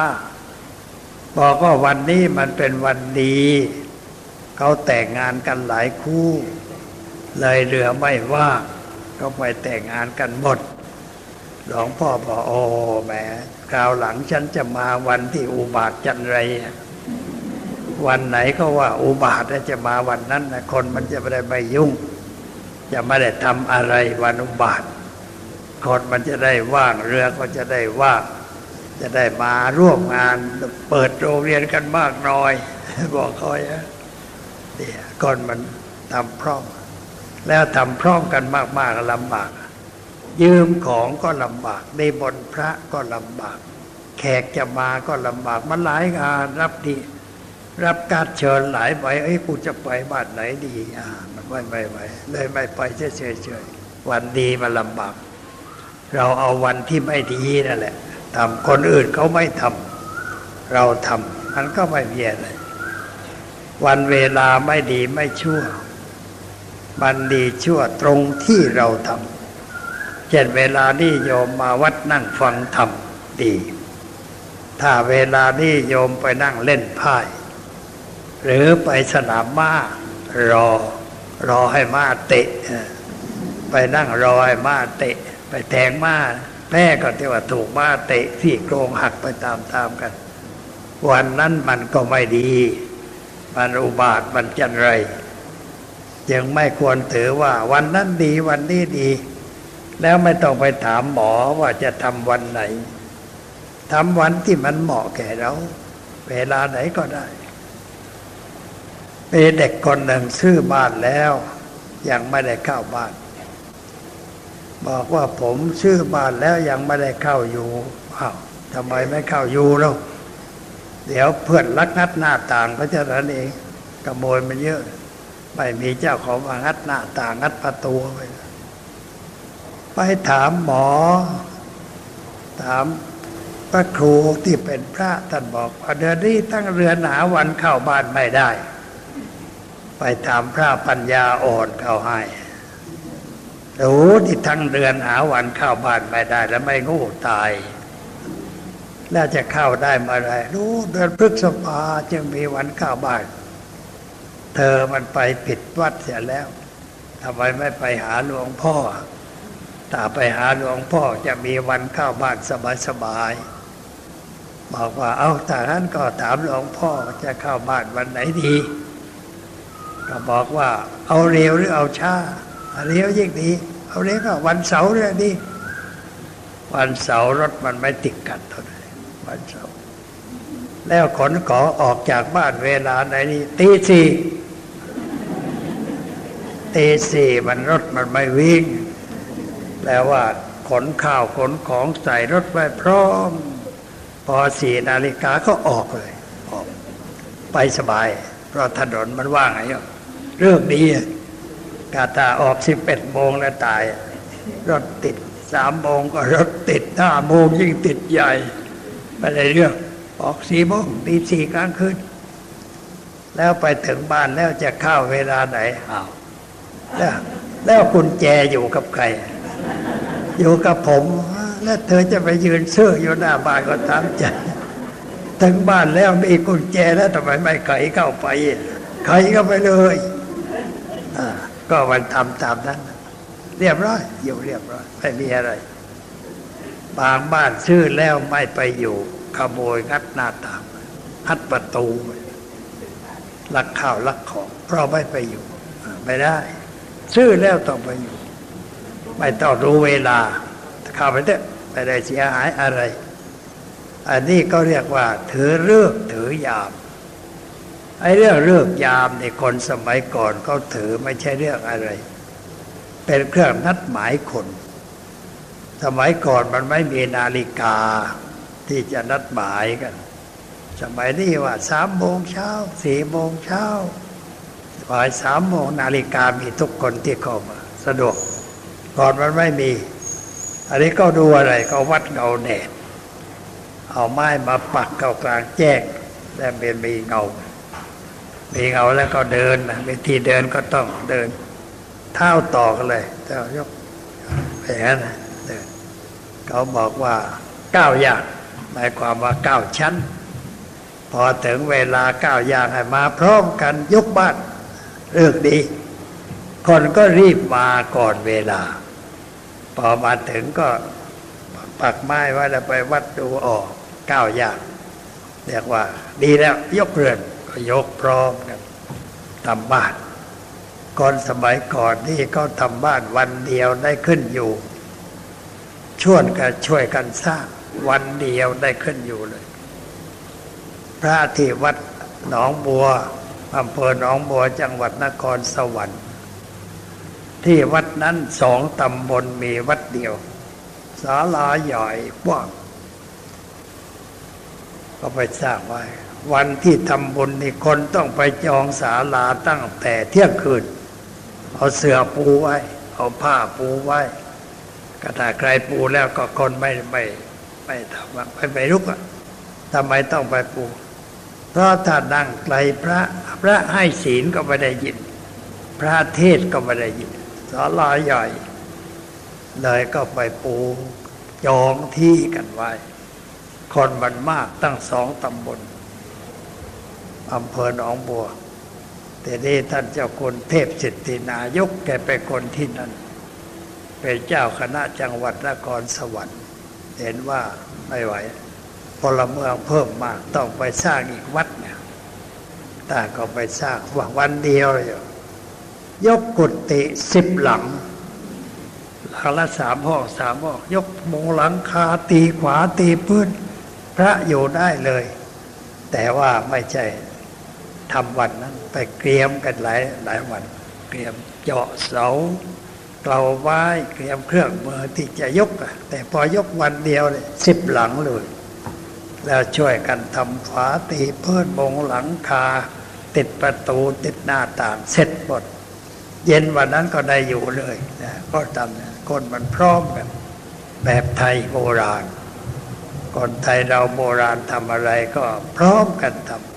บอกว่าวันนี้มันเป็นวันดี เขาแต่งงานกันหลายคู่ เลยเรือไม่ว่างก็ไปแต่งงานกันหมดหลวงพ่อบอกโอ้แหมคราวหลังฉันจะมาวันที่อุบาทจันไร วันไหนก็ว่าอุบาทจะมาวันนั้นนะคนมันจะไม่ได้ไปยุ่ง จะไม่ได้ทำอะไรวันอุบาทคนมันจะได้ว่างเรือก็จะได้ว่างจะได้มาร่วมงานเปิดโรงเรียนกันมากน้อย บอกคอยนะเดี๋ยคนมันทำพร้อม แล้วทำพร้อมกันมากๆลำบาก ยืมของก็ลำบากในบนพระก็ลำบาก แขกจะมาก็ลำบากมันหลายงานรับดี รับการเชิญหลายใบเอ้ยกูจะไปบ้านไหนดีอ่ามันไม่ไม่ไหวเลยไม่ไปเฉยเฉยวันดีมันลำบาก เราเอาวันที่ไม่ดีนั่นแหละทำคนอื่นเขาไม่ทำเราทำมันก็ไม่มีอะไรวันเวลาไม่ดีไม่ชั่ว มันดีชั่วตรงที่เราทำเช่นเวลานี้โยมมาวัดนั่งฟังธรรมดี ถ้าเวลานี้โยมไปนั่งเล่นไพ่ หรือไปสนามม้ารอ รอให้ม้าเตะ ไปนั่งรอให้ม้าเตะ ไปแทงม้าแม่ก็ที่ว่าถูกม้าเตะที่โครงหักไปตามๆกัน วันนั้นมันก็ไม่ดี มันอุบาทมันจันไรยังไม่ควรถือว่าวันนั้นดีวันนี้ดี แล้วไม่ต้องไปถามหมอว่าจะทำวันไหนทำวันที่มันเหมาะแก่เรา เวลาไหนก็ได้ มีเด็กคนหนึ่งซื้อบ้านแล้ว ยังไม่ได้เข้าบ้าน บอกว่าผมซื้อบ้านแล้วยังไม่ได้เข้าอยู่อ้าวทำไมไม่เข้าอยู่แล้วเดี๋ยวเพื่อนลักนัดหน้าต่างก็จะนั้นเองขโมยมันเยอะไม่มีเจ้าของมางัดหน้าต่างงัดประตูไปไปถามหมอ ถามพระครูที่เป็นพระท่านบอกว่าเดือนนี้ตั้งเรือนหาวันเข้าบ้านไม่ได้ ไปถามพระปัญญาอ่อนเขาให้โอ้ที่ทั้งเดือนหาวันเข้าบ้านไม่ได้ แล้วไม่งูตาย แล้วจะเข้าได้เมื่อไรรู้เดือนพฤษภาจึงมีวันเข้าบ้าน เธอมันไปผิดวัดเสียแล้วทำไมไม่ไปหาหลวงพ่อถ้าไปหาหลวงพ่อจะมีวันเข้าบ้านสบายๆบายบอกว่าเอาถ้านั้นก็ถามหลวงพ่อจะเข้าบ้านวันไหนดี ก็บอกว่าเอาเร็วหรือเอาช้าเร็วยิ่งดี เอาเร็วก็วันเสาร์เลยดีวันเสาร์รถมันไม่ติดกันเท่าไหร่วันเสาร์แล้วขนของออกจากบ้านเวลาไหนนี่ตีสี่ตีสี่มันรถมันไม่วิ่งแปลว่าขนข้าวขนของใส่รถไว้พร้อม พอสี่นาฬิกาก็ออกเลยออกไปสบาย เพราะถนนมันว่างไงเรื่องดีกาตาออกสิบเอ็ดโมงแล้วตาย รถติดสามโมงก็รถติดห้าโมงยิ่งติดใหญ่ไม่ได้เรื่องออกสี่โมงตีสี่กลางคืนแล้วไปถึงบ้านแล้วจะเข้าเวลาไหนอ้าวแล้วแล้วกุญแจอยู่กับใคร อยู่กับผม แล้วเธอจะไปยืนเสื้ออยู่หน้าบ้านก็ตามใจถึงบ้านแล้วมีกุญแจแล้วทำไมไม่ไขเข้าไปไขเข้าไปเลย ก็มันทำตามนั้น เรียบร้อย อยู่เรียบร้อย ไม่มีอะไร บางบ้านซื้อแล้วไม่ไปอยู่ ขโมยงัดหน้าต่างงัดประตูลักข้าวลักของ เพราะไม่ไปอยู่ ไม่ได้ ซื้อแล้วต้องไปอยู่ ไม่ต้องรู้เวลาเข้าไปเถอะไม่ได้เสียหายอะไร อันนี้ก็เรียกว่า ถือเลือกถือยาม ไอ้เรื่องเลือกยามในคนสมัยก่อนเขาถือไม่ใช่เรื่องอะไร เป็นเครื่องนัดหมายคน สมัยก่อนมันไม่มีนาฬิกาที่จะนัดหมายกัน สมัยนี้ว่าสามโมงเช้าสี่โมงเช้าบ่ายสามโมงนาฬิกามีทุกคนที่เข้ามาสะดวก ก่อนมันไม่มี อันนี้ก็ดูอะไรก็วัดเงาแดดเอาไม้มาปักเกากลางแจ้งแล้วเป็นมีเงา มีเงาแล้วก็เดินนะวิธีเดินก็ต้องเดิน เท้าต่อกันเลยเท้ายกแผลนะเดินเขาบอกว่าก้าอย่างหมายความว่าก้าวชั้น พอถึงเวลาก้าอย่างให้มาพร้อมกันยกบ้านเลือกดี คนก็รีบมาก่อนเวลา พอมาถึงก็ปักไม้ไว้แล้วไปวัดดูออกก้าอย่างเรียกว่า ดีแล้วยกเรือน ก็ยกพร้อมกันทำบ้านก่อนสมัยก่อนที่เขาทำบ้านวันเดียวได้ขึ้นอยู่ ช่วยกันช่วยกันสร้างวันเดียวได้ขึ้นอยู่เลย พระที่วัดหนองบัวอำเภอหนองบัวจังหวัดนครสวรรค์ ที่วัดนั้นสองตำบลมีวัดเดียวศาลาใหญ่กว้างก็ไปสร้างไว้ วันที่ทำบุญนี่คนต้องไปจองศาลาตั้งแต่เที่ยงคืน เอาเสื่อปูไว้ เอาผ้าปูไว้ก็ถ้าใครปูแล้วก็คนไม่ไม่ไม่ทำไม่ไปลุกอะทำไมต้องไปปู เพราะถ้านั่งไกลพระพระให้ศีลก็ไม่ได้ยิน พระเทศก็ไม่ได้ยินศาลาใหญ่เลยก็ไปปูจองที่กันไว้ คนมันมากตั้งสองตำบล อำเภอหนองบัว แต่นี่ท่านเจ้าคุณเทพสิทธินายกแกเป็นคนที่นั่น เป็นเจ้าคณะจังหวัดนครสวรรค์ เห็นว่าไม่ไหวพลเมืองเพิ่มมากต้องไปสร้างอีกวัดเนี่ยแต่ก็ไปสร้างว่าวันเดียวเลยยกกุฏิสิบหลังหลังละสามห้องสามห้องยกมงหลังคาตีขวาตีพื้น พระอยู่ได้เลย แต่ว่าไม่ใช่ ทำวันนั้น ไปเกรียมกันหลายหลายวัน เกรียมเจาะเสาเกลาไว้เกรียมเครื่องมือที่จะยก แต่พอยกวันเดียวเลยสิบหลังเลย แล้วช่วยกันทำฝาตีเพื้นมงหลังคา ติดประตูติดหน้าต่างเสร็จหมด เย็นวันนั้นก็ได้อยู่เลยนะก็ทำคนมันพร้อมกันแบบไทยโบราณคนไทยเราโบราณทำอะไรก็พร้อมกันทำ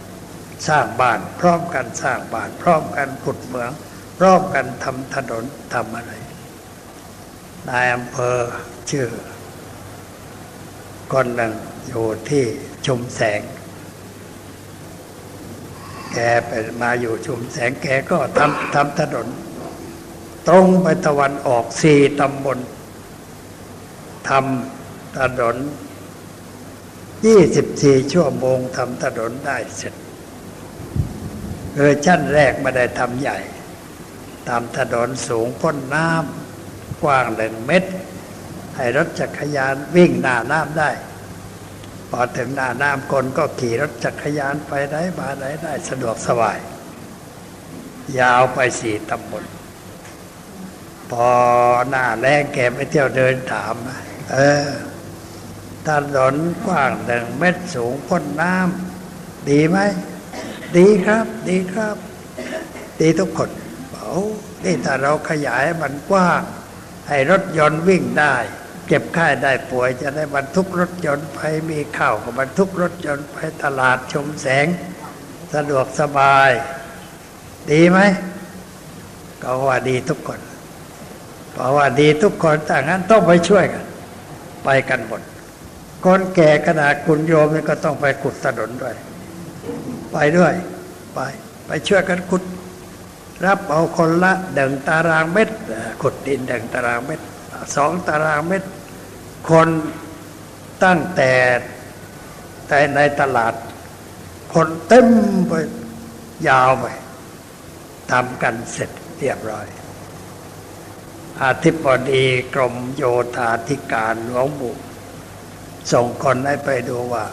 สร้างบ้าน พร้อมกันสร้างบ้าน พร้อมกันขุดเหมือง พร้อมกันทำถนนทำอะไรนายอำเภอชื่อคนหนึ่งอยู่ที่ชุมแสง แกไปมาอยู่ชุมแสงแกก็ทำทำถนน ตรงไปตะวันออกสี่ตำบลทำถนนยี่สิบสี่ชั่วโมงทำถนนได้เสร็จ เออชั้นแรกไม่ได้ทำใหญ่ทำถนนสูงพ้นน้ำกว้างหนึ่งเมตร ให้รถจักรยานวิ่งหน้าน้ำได้ พอถึงหน้าน้ำคนก็ขี่รถจักรยานไปได้มาไหนได้สะดวกสบาย ยาวไปสี่ตำบลพอหน้าแรงแกไปเที่ยวเดินถาม เออถนนกว้างหนึ่งเมตรสูงพ้นน้ำดีไหม ดีครับ ดีครับ ดีทุกคนเอานี่ถ้าเราขยายมันกว้างให้รถยนต์วิ่งได้เก็บค่ายได้ป่วยจะได้บรรทุกรถยนต์ไปมีข้าวก็บรรทุกรถยนต์ไปตลาดชมแสง สะดวกสบาย ดีไหมก็ว่าดีทุกคนเพราะว่าดีทุกคนแต่งั้นต้องไปช่วยกัน ไปกันหมดคนแก่ขนาดคุณโยมนี่ก็ต้องไปขุดถนนด้วย ไปด้วย ไป ไปช่วยกันขุด รับเอาคนละเดึงตารางเมตรขุดดินเดึงตารางเมตรสองตารางเมตร คนตั้งแต่แต่ในตลาด คนเต็มไปยาวไปทำกันเสร็จเรียบร้อยอาธิบดีกรมโยธาธิการหลวงบุส่งคนให้ไปดูว่า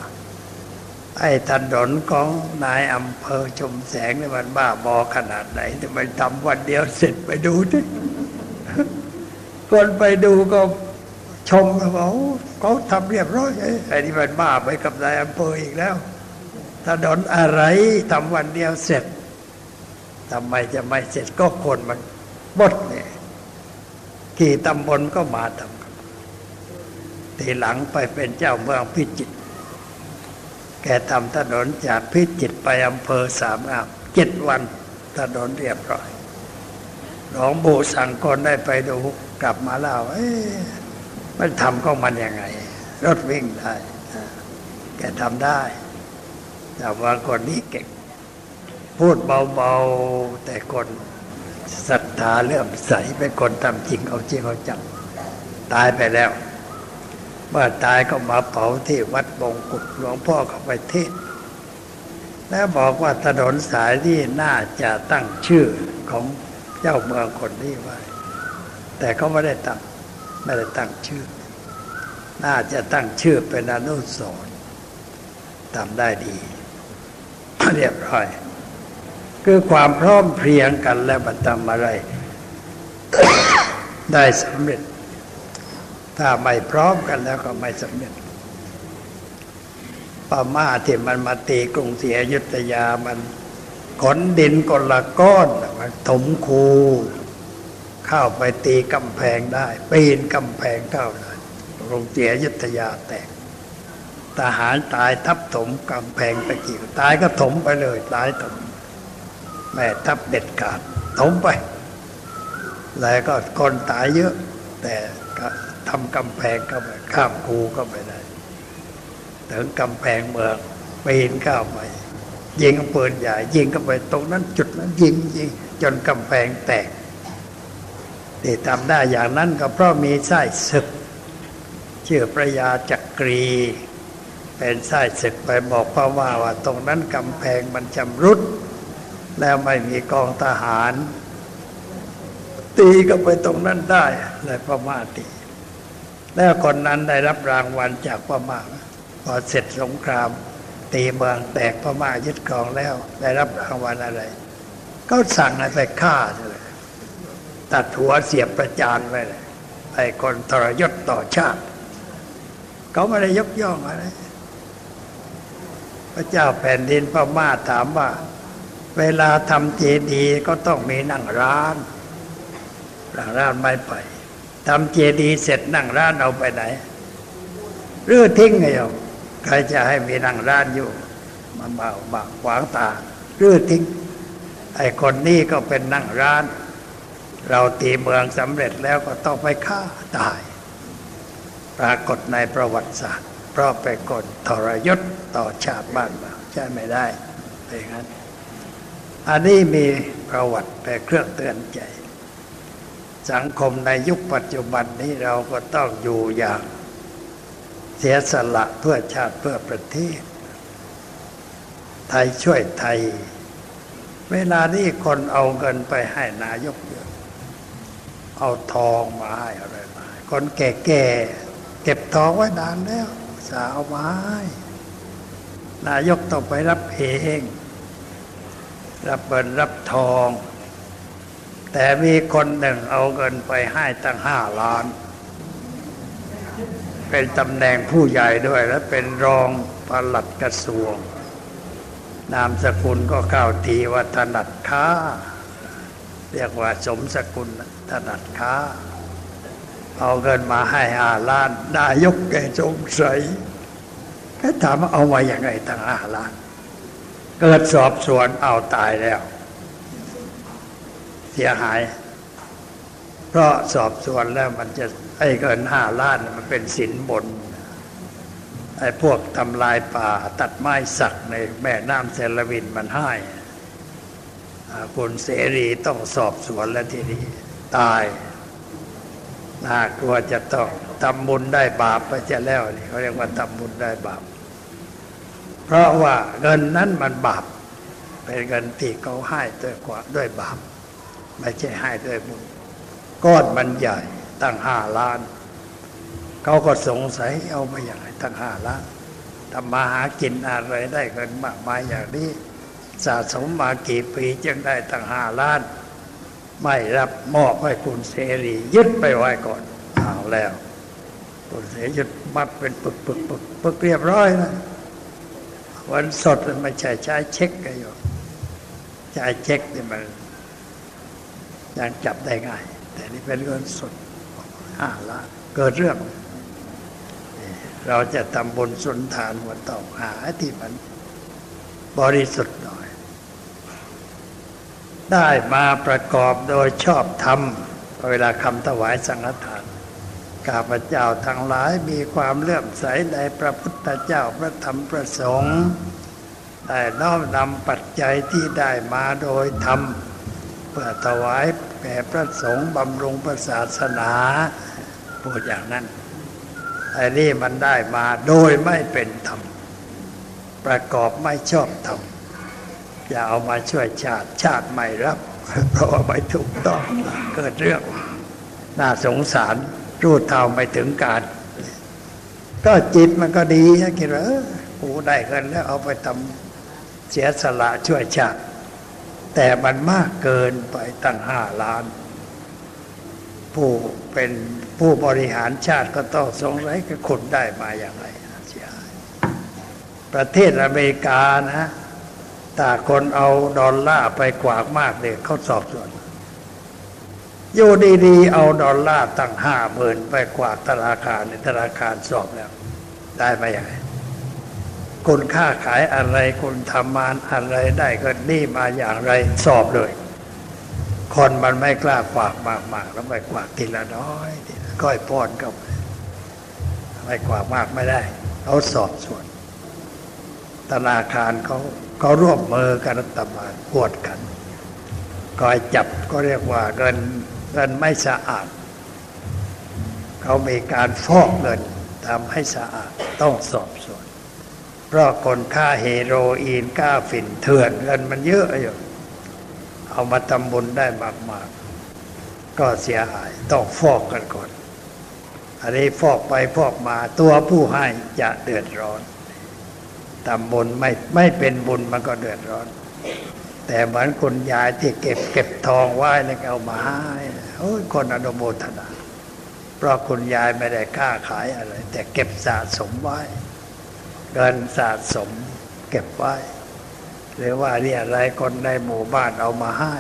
ไอ้ถนนของนายอำเภอชมแสงนี่มันบ้าบอขนาดไหนทำไมทำวันเดียวเสร็จไปดูดิคนไปดูก็ชมเขาเขาทำเรียบร้อยไอ้นี่มันบ้าไปกับนายอำเภออีกแล้วถนนอะไรทำวันเดียวเสร็จทำไมจะไม่เสร็จก็คนมันบดเนี่ยกี่ตำบลก็มาทำทีหลังไปเป็นเจ้าเมืองพิจิตร แกทำถนนจากพิจิตไปอำเภอสามงามเจ็ดวันถนนเรียบร้อยหลวงปู่สั่งคนได้ไปดูกลับมาเล่าเอ๊ะมันทำของมันยังไง รถวิ่งได้ แกทำได้แต่ว่าคนนี้เก่ง พูดเบาๆ แต่คนศรัทธาเลื่อมใสเป็นคนทำจริงเอาจริงเอาจังตายไปแล้ว เมื่อตายก็มาเผาที่วัดบงกุฎหลวงพ่อเข้าไปเทศ แล้วบอกว่าถนนสายนี้น่าจะตั้งชื่อของเจ้าเมืองคนนี้ไว้ แต่เขาไม่ได้ตั้งไม่ได้ตั้งชื่อ น่าจะตั้งชื่อเป็นอนุสรณ์ทำได้ดี เรียบร้อย คือความพร้อมเพรียงกันและบัตรทำอะไร ได้สำเร็จ ถ้าไม่พร้อมกันแล้วก็ไม่สำเร็จปามาที่มันมาตีกรุงศรีอยุธยามันขนดินกละก้อนมันถมคู เข้าไปตีกำแพงได้ปีนกำแพงเข้าได้กรุงศรีอยุธยาแตกทหารตายทับถมกำแพงตะกี้ตายก็ถมไปเลย ตายถมแม่ทับเด็ดขาดถมไป แล้วก็คนตายเยอะ แต่ก็ ทำกำแพงก็ไปข้ามคูก็ไม่ได้ถึงกำแพงเมืองปีนข้าไปยิงปืนใหญ่ยิงเข้าไปตรงนั้นจุดนั้นยิงยิงจนกำแพงแตกที่ทำได้อย่างนั้นก็เพราะมีไส้ศึกชื่อพระยาจักรี เป็นไส้ศึกไปบอกพระว่าว่าตรงนั้นกำแพงมันจำรุด แล้วไม่มีกองทหาร ตีก็ไปตรงนั้นได้เลยพม่าตี แล้วคนนั้นได้รับรางวัลจากพม่าพอเสร็จสงคราม ตีเมืองแตกพม่ายึดครองแล้ว ได้รับรางวัลอะไร ก็สั่งไปฆ่าเลยตัดหัวเสียบประจานไว้เลยไอ้คนทรยศต่อชาติ เขาไม่ได้ยกย่องอะไร พระเจ้าแผ่นดินพม่าถามว่า เวลาทำเจดีย์ก็ต้องมีนั่งร้านนั่งร้านไม่ไป ทำเจดีย์เสร็จนั่งร้านเอาไปไหนเรื่อทิ้งไงโยมใครจะให้มีนั่งร้านอยู่ มาบ่าบากขวางตาเรื่อทิ้ง ไอ้คนนี้ก็เป็นนั่งร้าน เราตีเมืองสำเร็จแล้วก็ต้องไปฆ่าตาย ปรากฏในประวัติศาสตร์ เพราะไปกดทรยศต่อชาติบ้านเราใช่ไม่ได้เป็นงั้นอันนี้มีประวัติเป็นเครื่องเตือนใจ สังคมในยุคปัจจุบันนี้เราก็ต้องอยู่อย่างเสียสละเพื่อชาติเพื่อประเทศ ไทยช่วยไทย เวลานี้คนเอาเงินไปให้นายกเยอะเอาทองมาให้อะไรมาคนแก่ๆเก็บทองไว้นานแล้ว สาวไม้นายกต้องไปรับเอง รับเงินรับทอง แต่มีคนหนึ่งเอาเงินไปให้ตั้งห้าล้าน เป็นตำแหน่งผู้ใหญ่ด้วย และเป็นรองปลัดกระทรวง นามสกุลก็เข้าทีว่าถนัดค้า เรียกว่าสมสกุลถนัดค้า เอาเงินมาให้ห้าล้าน นายกแกสงสัยแกถามว่าเอามาอย่างไรตั้งห้าล้าน เกิดสอบสวนเอาตายแล้ว เสียหาย เพราะสอบสวนแล้วมันจะไอ้เกินห้าล้านมันเป็นสินบนไอ้พวกทำลายป่าตัดไม้สักในแม่น้ำเซลวินมันให้คุณเสรีต้องสอบสวนแล้วทีนี้ตายน่ากลัวจะต้องทำบุญได้บาปไปจะแล้วนี่เขาเรียกว่าทำบุญได้บาป เพราะว่าเงินนั้นมันบาป เป็นเงินที่เขาให้ด้วยกว่าด้วยบาป ไม่ใช่ให้ด้วยบุญก้อนมันใหญ่ตั้งห้าล้าน เขาก็สงสัยเอามาอย่างไรตั้งห้าล้านทำมาหากินอะไรได้เงินมากมายอย่างนี้ สะสมมากี่ปีจึงได้ตั้งห้าล้าน ไม่รับมอบให้คุณเสรียึดไปไว้ก่อนเอาแล้ว คุณเสรียึดมัดเป็นปึกปึกปึกปึกเรียบร้อยนะวันสดไม่ใช่ใช้เช็คกันอยู่ใช้เช็คนี่มัน ยังจับได้ง่าย แต่นี่เป็นเงินสดห้าล้านเกิดเรื่อง เราจะทำบุญสุนทานวันต่อหาที่มันบริสุทธิ์หน่อย ได้มาประกอบโดยชอบธรรมเวลาคำถวายสังฆทานข้าพเจ้าทั้งหลายมีความเลื่อมใสในพระพุทธเจ้าพระธรรมพระสงฆ์ได้น้อมนำปัจจัยที่ได้มาโดยธรรม ถวายแก่พระสงฆ์บำรุงศาสนาพูดอย่างนั้นไอ้นี่มันได้มาโดยไม่เป็นธรรม ประกอบไม่ชอบธรรมอย่าเอามาช่วยชาติชาติไม่รับ เพราะว่าไม่ถูกต้องเกิดเรื่อง น่าสงสารรูดเท่าไม่ถึงการ ก็จิตมันก็ดีนะคิดว่ากูได้เงินแล้วเอาไปทำเสียสละช่วยชาติ แต่มันมากเกินไปตั้งห้าล้าน ผู้เป็นผู้บริหารชาติก็ต้องสงสัยกับคนได้มาอย่างไรเสียหายประเทศอเมริกานะแต่คนเอาดอลลาร์ไปกวากมากเลยเขาสอบสวนอยู่ดีๆเอาดอลลาร์ตั้งห้าหมื่นไปกวาดธนาคารในธนาคารสอบแล้ว ได้มาอย่างไร คุณค่าขายอะไร คุณทำมานอะไรได้ก็นี่มาอย่างไรสอบเลย คนมันไม่กล้ากวาดมากๆแล้วไปกวาดทีละน้อยทีละก้อยป้อนก็ไม่กวาดมากไม่ได้เขาสอบสวน ธนาคารเขาเขาร่วมมือกับรัฐบาลกวดกันคอยจับก็เรียกว่าเงินเงินไม่สะอาด เขามีการฟอกเงินทำให้สะอาดต้องสอบสวน เพราะคนฆ่าเฮโรอีนก้าฝิ่นเถื่อนเงินมันเยอะอยู่ เอามาทำบุญได้มากๆ ก็เสียหายต้องฟอกกันก่อน อันนี้ฟอกไปฟอกมาตัวผู้ให้จะเดือดร้อนทำบุญไม่ไม่เป็นบุญมันก็เดือดร้อน แต่เหมือนคุณยายที่เก็บเก็บทองไว้แล้วเอามาให้โอ้ยคนอนุโมทนา เพราะคุณยายไม่ได้ค้าขายอะไร แต่เก็บสะสมไว้ เงินสะสมเก็บไว้ หรือว่าเรียอะไรคนในหมู่บ้านเอามาให้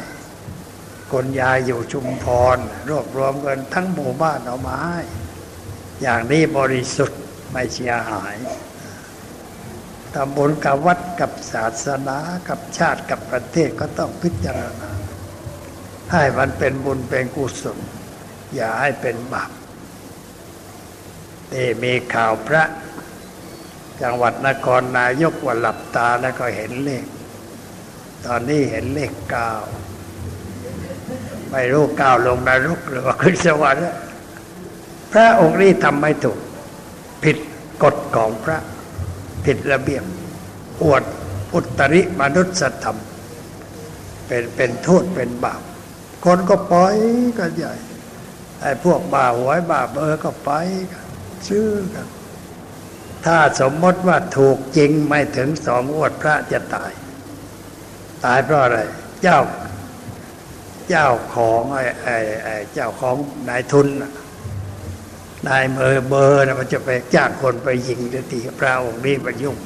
คนยายอยู่ชุมพร รวบรวมเงินทั้งหมู่บ้านเอามาให้ อย่างนี้บริสุทธิ์ไม่เสียหายทำบุญกับวัดกับศาสนากับชาติกับประเทศก็ต้องพิจารณา ให้มันเป็นบุญเป็นกุศลอย่าให้เป็นบาปนี่มีข่าวพระ จังหวัดนครนายกว่าหลับตาแล้วก็เห็นเลข ตอนนี้เห็นเลขเก้าไม่รู้ก้าวลงนรกหรือว่าขึ้นสวรรค์พระองค์นี้ทำไม่ถูก ผิดกฎของพระ ผิดระเบียบอวดอุตริมนุษยธรรม เป็นเป็นโทษเป็นบาป คนก็ปล่อยกันใหญ่ไอ้พวกบาหวยบาเบอร์ก็ไปกันซื้อกัน ถ้าสมมติว่าถูกจริงไม่ถึงสองอวดพระจะตาย ตายเพราะอะไร เจ้า เจ้าของไอ้ไอ้ไอ้เจ้าของนายทุนนายเมอร์เบอร์นะมันจะไปจ้างคนไปยิงทีพระองค์นี้มันยุ่ง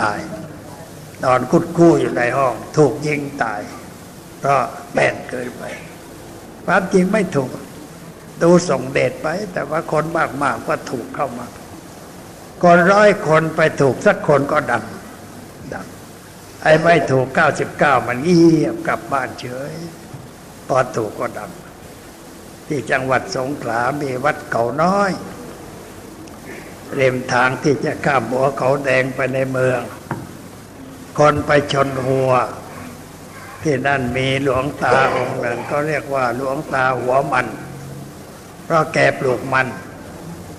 ตาย นอนคุดคู่อยู่ในห้อง ถูกยิงตาย เพราะแบ่นเกินไปความจริงไม่ถูก ดูส่งเดชไป แต่ว่าคนมากๆก็ถูกเข้ามา คนร้อยคนไปถูกสักคนก็ดังดังไอ้ไม่ถูกเก้าสิบเก้ามันเงียบกลับบ้านเฉย พอถูกก็ดัง ที่จังหวัดสงขลา มีวัดเขาน้อย เริมทางที่จะข้ามบัวเขาแดงไปในเมือง คนไปชนหัว ที่นั่นมีหลวงตาองค์หนึ่งก็เรียกว่าหลวงตาหัวมัน เพราะแกปลูกมัน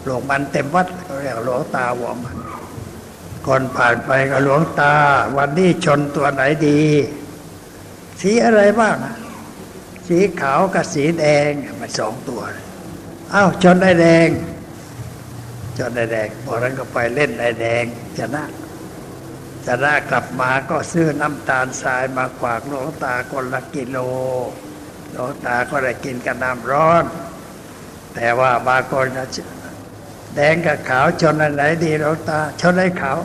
ปลูกมันเต็มวัดเรียกหลวงตาหัวมันคนผ่านไปก็หลวงตา วันนี้ชนตัวไหนดี สีอะไรบ้าง สีขาวกับสีแดงมันสองตัวอ้าวชนได้แดง ชนได้แดงพอนั้นก็ไปเล่นได้แดงชนะชนะกลับมาก็ซื้อน้ำตาลทรายมาขวากหลวงตาคนละกิโลหลวงตาก็ได้กินกับน้ำร้อน แต่ว่าบางคนนะ แดงกับขาวชนอันไหนดีหลวงตา ชนได้ขาว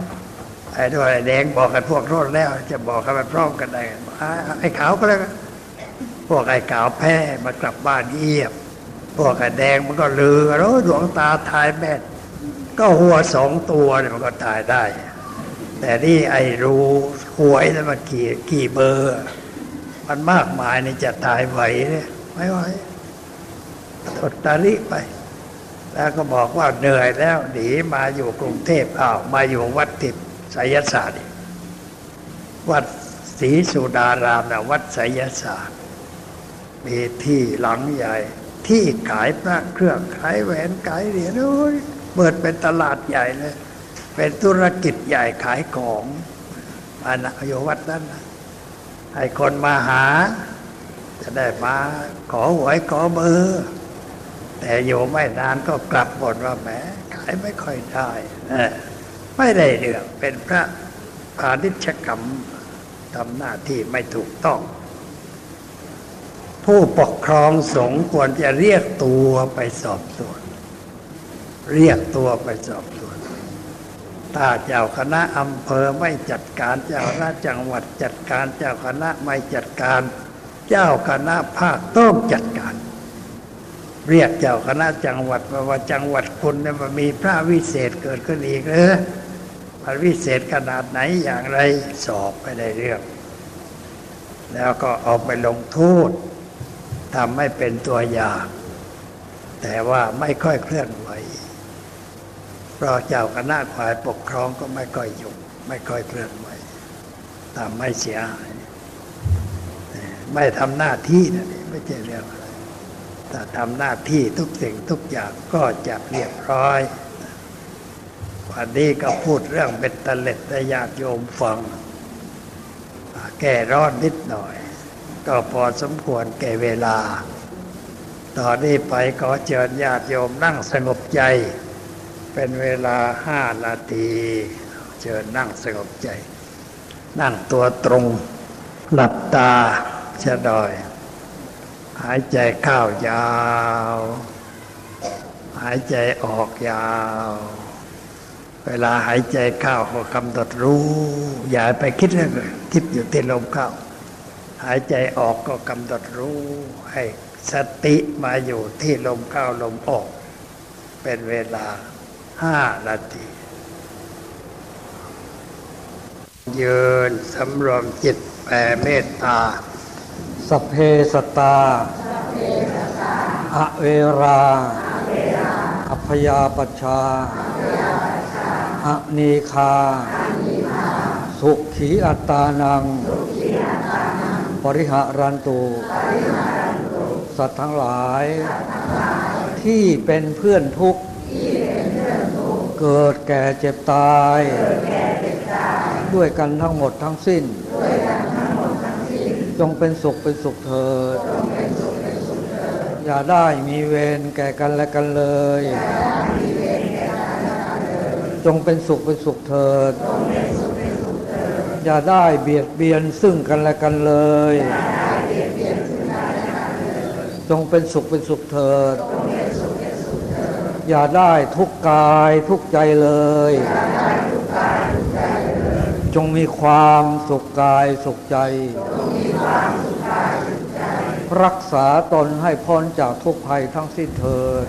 ไอ้ด้วยแดงบอกกันพวกโน้นแล้ว จะบอกกันไปพร้อมกันได้ไอ้ขาวก็แล้วพวกไอ้ขาวแพ้มากลับบ้านเยียบ พวกไอ้แดงมันก็ลือแล้วดวงตาทายแม่ก็หัวสองตัวเนี่ยมันก็ตายได้ แต่นี่ไอ้รู้หวยแล้วมันกี่กี่เบอร์ มันมากมายนี่จะตายไหวเนี่ยไม่ไหวทดตาลิไป แล้วก็บอกว่าเหนื่อยแล้วหนีมาอยู่กรุงเทพอ้าวมาอยู่วัดติดไสยศาสตร์วัดศรีสุดารามนะวัดไสยศาสตร์มีที่หลังใหญ่ ที่ขายพระเครื่องขายแหวนขายเหรียญโอ้ยเปิดเป็นตลาดใหญ่เลย เป็นธุรกิจใหญ่ขายของมานอยู่วัดนั้นนะให้คนมาหา จะได้มาขอหวยขอเบอร์ แต่อยู่ไม่นานก็กลับบ่นว่าแหมขายไม่ค่อยได้ไม่ได้เรื่องเป็นพระพาณิชกรรมทำหน้าที่ไม่ถูกต้อง ผู้ปกครองสงฆ์ควรจะเรียกตัวไปสอบสวน เรียกตัวไปสอบสวน ถ้าเจ้าคณะอำเภอไม่จัดการเจ้าคณะจังหวัดจัดการเจ้าคณะไม่จัดการ เจ้าคณะภาคต้องจัดการ เรียกเจ้าคณะจังหวัดมาว่าจังหวัดคุณเนี่ยมันมีพระวิเศษเกิดขึ้นอีกเลยมันวิเศษขนาดไหนอย่างไรสอบไปได้เรื่อง แล้วก็เอาไปลงโทษทำให้เป็นตัวอย่าง แต่ว่าไม่ค่อยเคลื่อนไหวเพราะเจ้าคณะฝ่ายปกครองก็ไม่ค่อยยุ่งไม่ค่อยเคลื่อนไหวทำไม่เสียหายไม่ทำหน้าที่นะนี่ไม่ใช่เรื่อง ถ้าทำหน้าที่ทุกสิ่งทุกอย่างก็จะเรียบร้อย วันนี้ก็พูดเรื่องเป็นตะเล็ดได้ญาติโยมฟัง แก่ร้อนนิดหน่อย ก็พอสมควรแก่เวลา ตอนนี้ไปขอเชิญญาติโยมนั่งสงบใจ เป็นเวลาห้านาทีเชิญนั่งสงบใจ นั่งตัวตรง หลับตาชะดอย หายใจเข้ายาว หายใจออกยาว เวลาหายใจเข้าก็กำหนดรู้ อย่าไปคิดเรื่องคิดอยู่ที่ลมเข้า หายใจออกก็กำหนดรู้ ให้สติมาอยู่ที่ลมเข้าลมออก เป็นเวลาห้านาทียืนสำรวมจิตแผ่เมตตา สัพเพสตตา อเวรา อัพยาปชชาอนีคา สุขีอัตตานัง ปริหารันตุสัตว์ทั้งหลาย ที่เป็นเพื่อนทุกข์ เกิดแก่เจ็บตาย ด้วยกันทั้งหมดทั้งสิ้น จงเป็นสุขเป็นสุขเถิด อย่าได้มีเวรแก่กันและกันเลย จงเป็นสุขเป็นสุขเถิด อย่าได้เบียดเบียนซึ่งกันและกันเลย จงเป็นสุขเป็นสุขเถิด อย่าได้ทุกกายทุกใจเลยจงมีความสุขกายสุขใจ รักษาตนให้พ้นจากทุกภัยทั้งสิ้นเถิด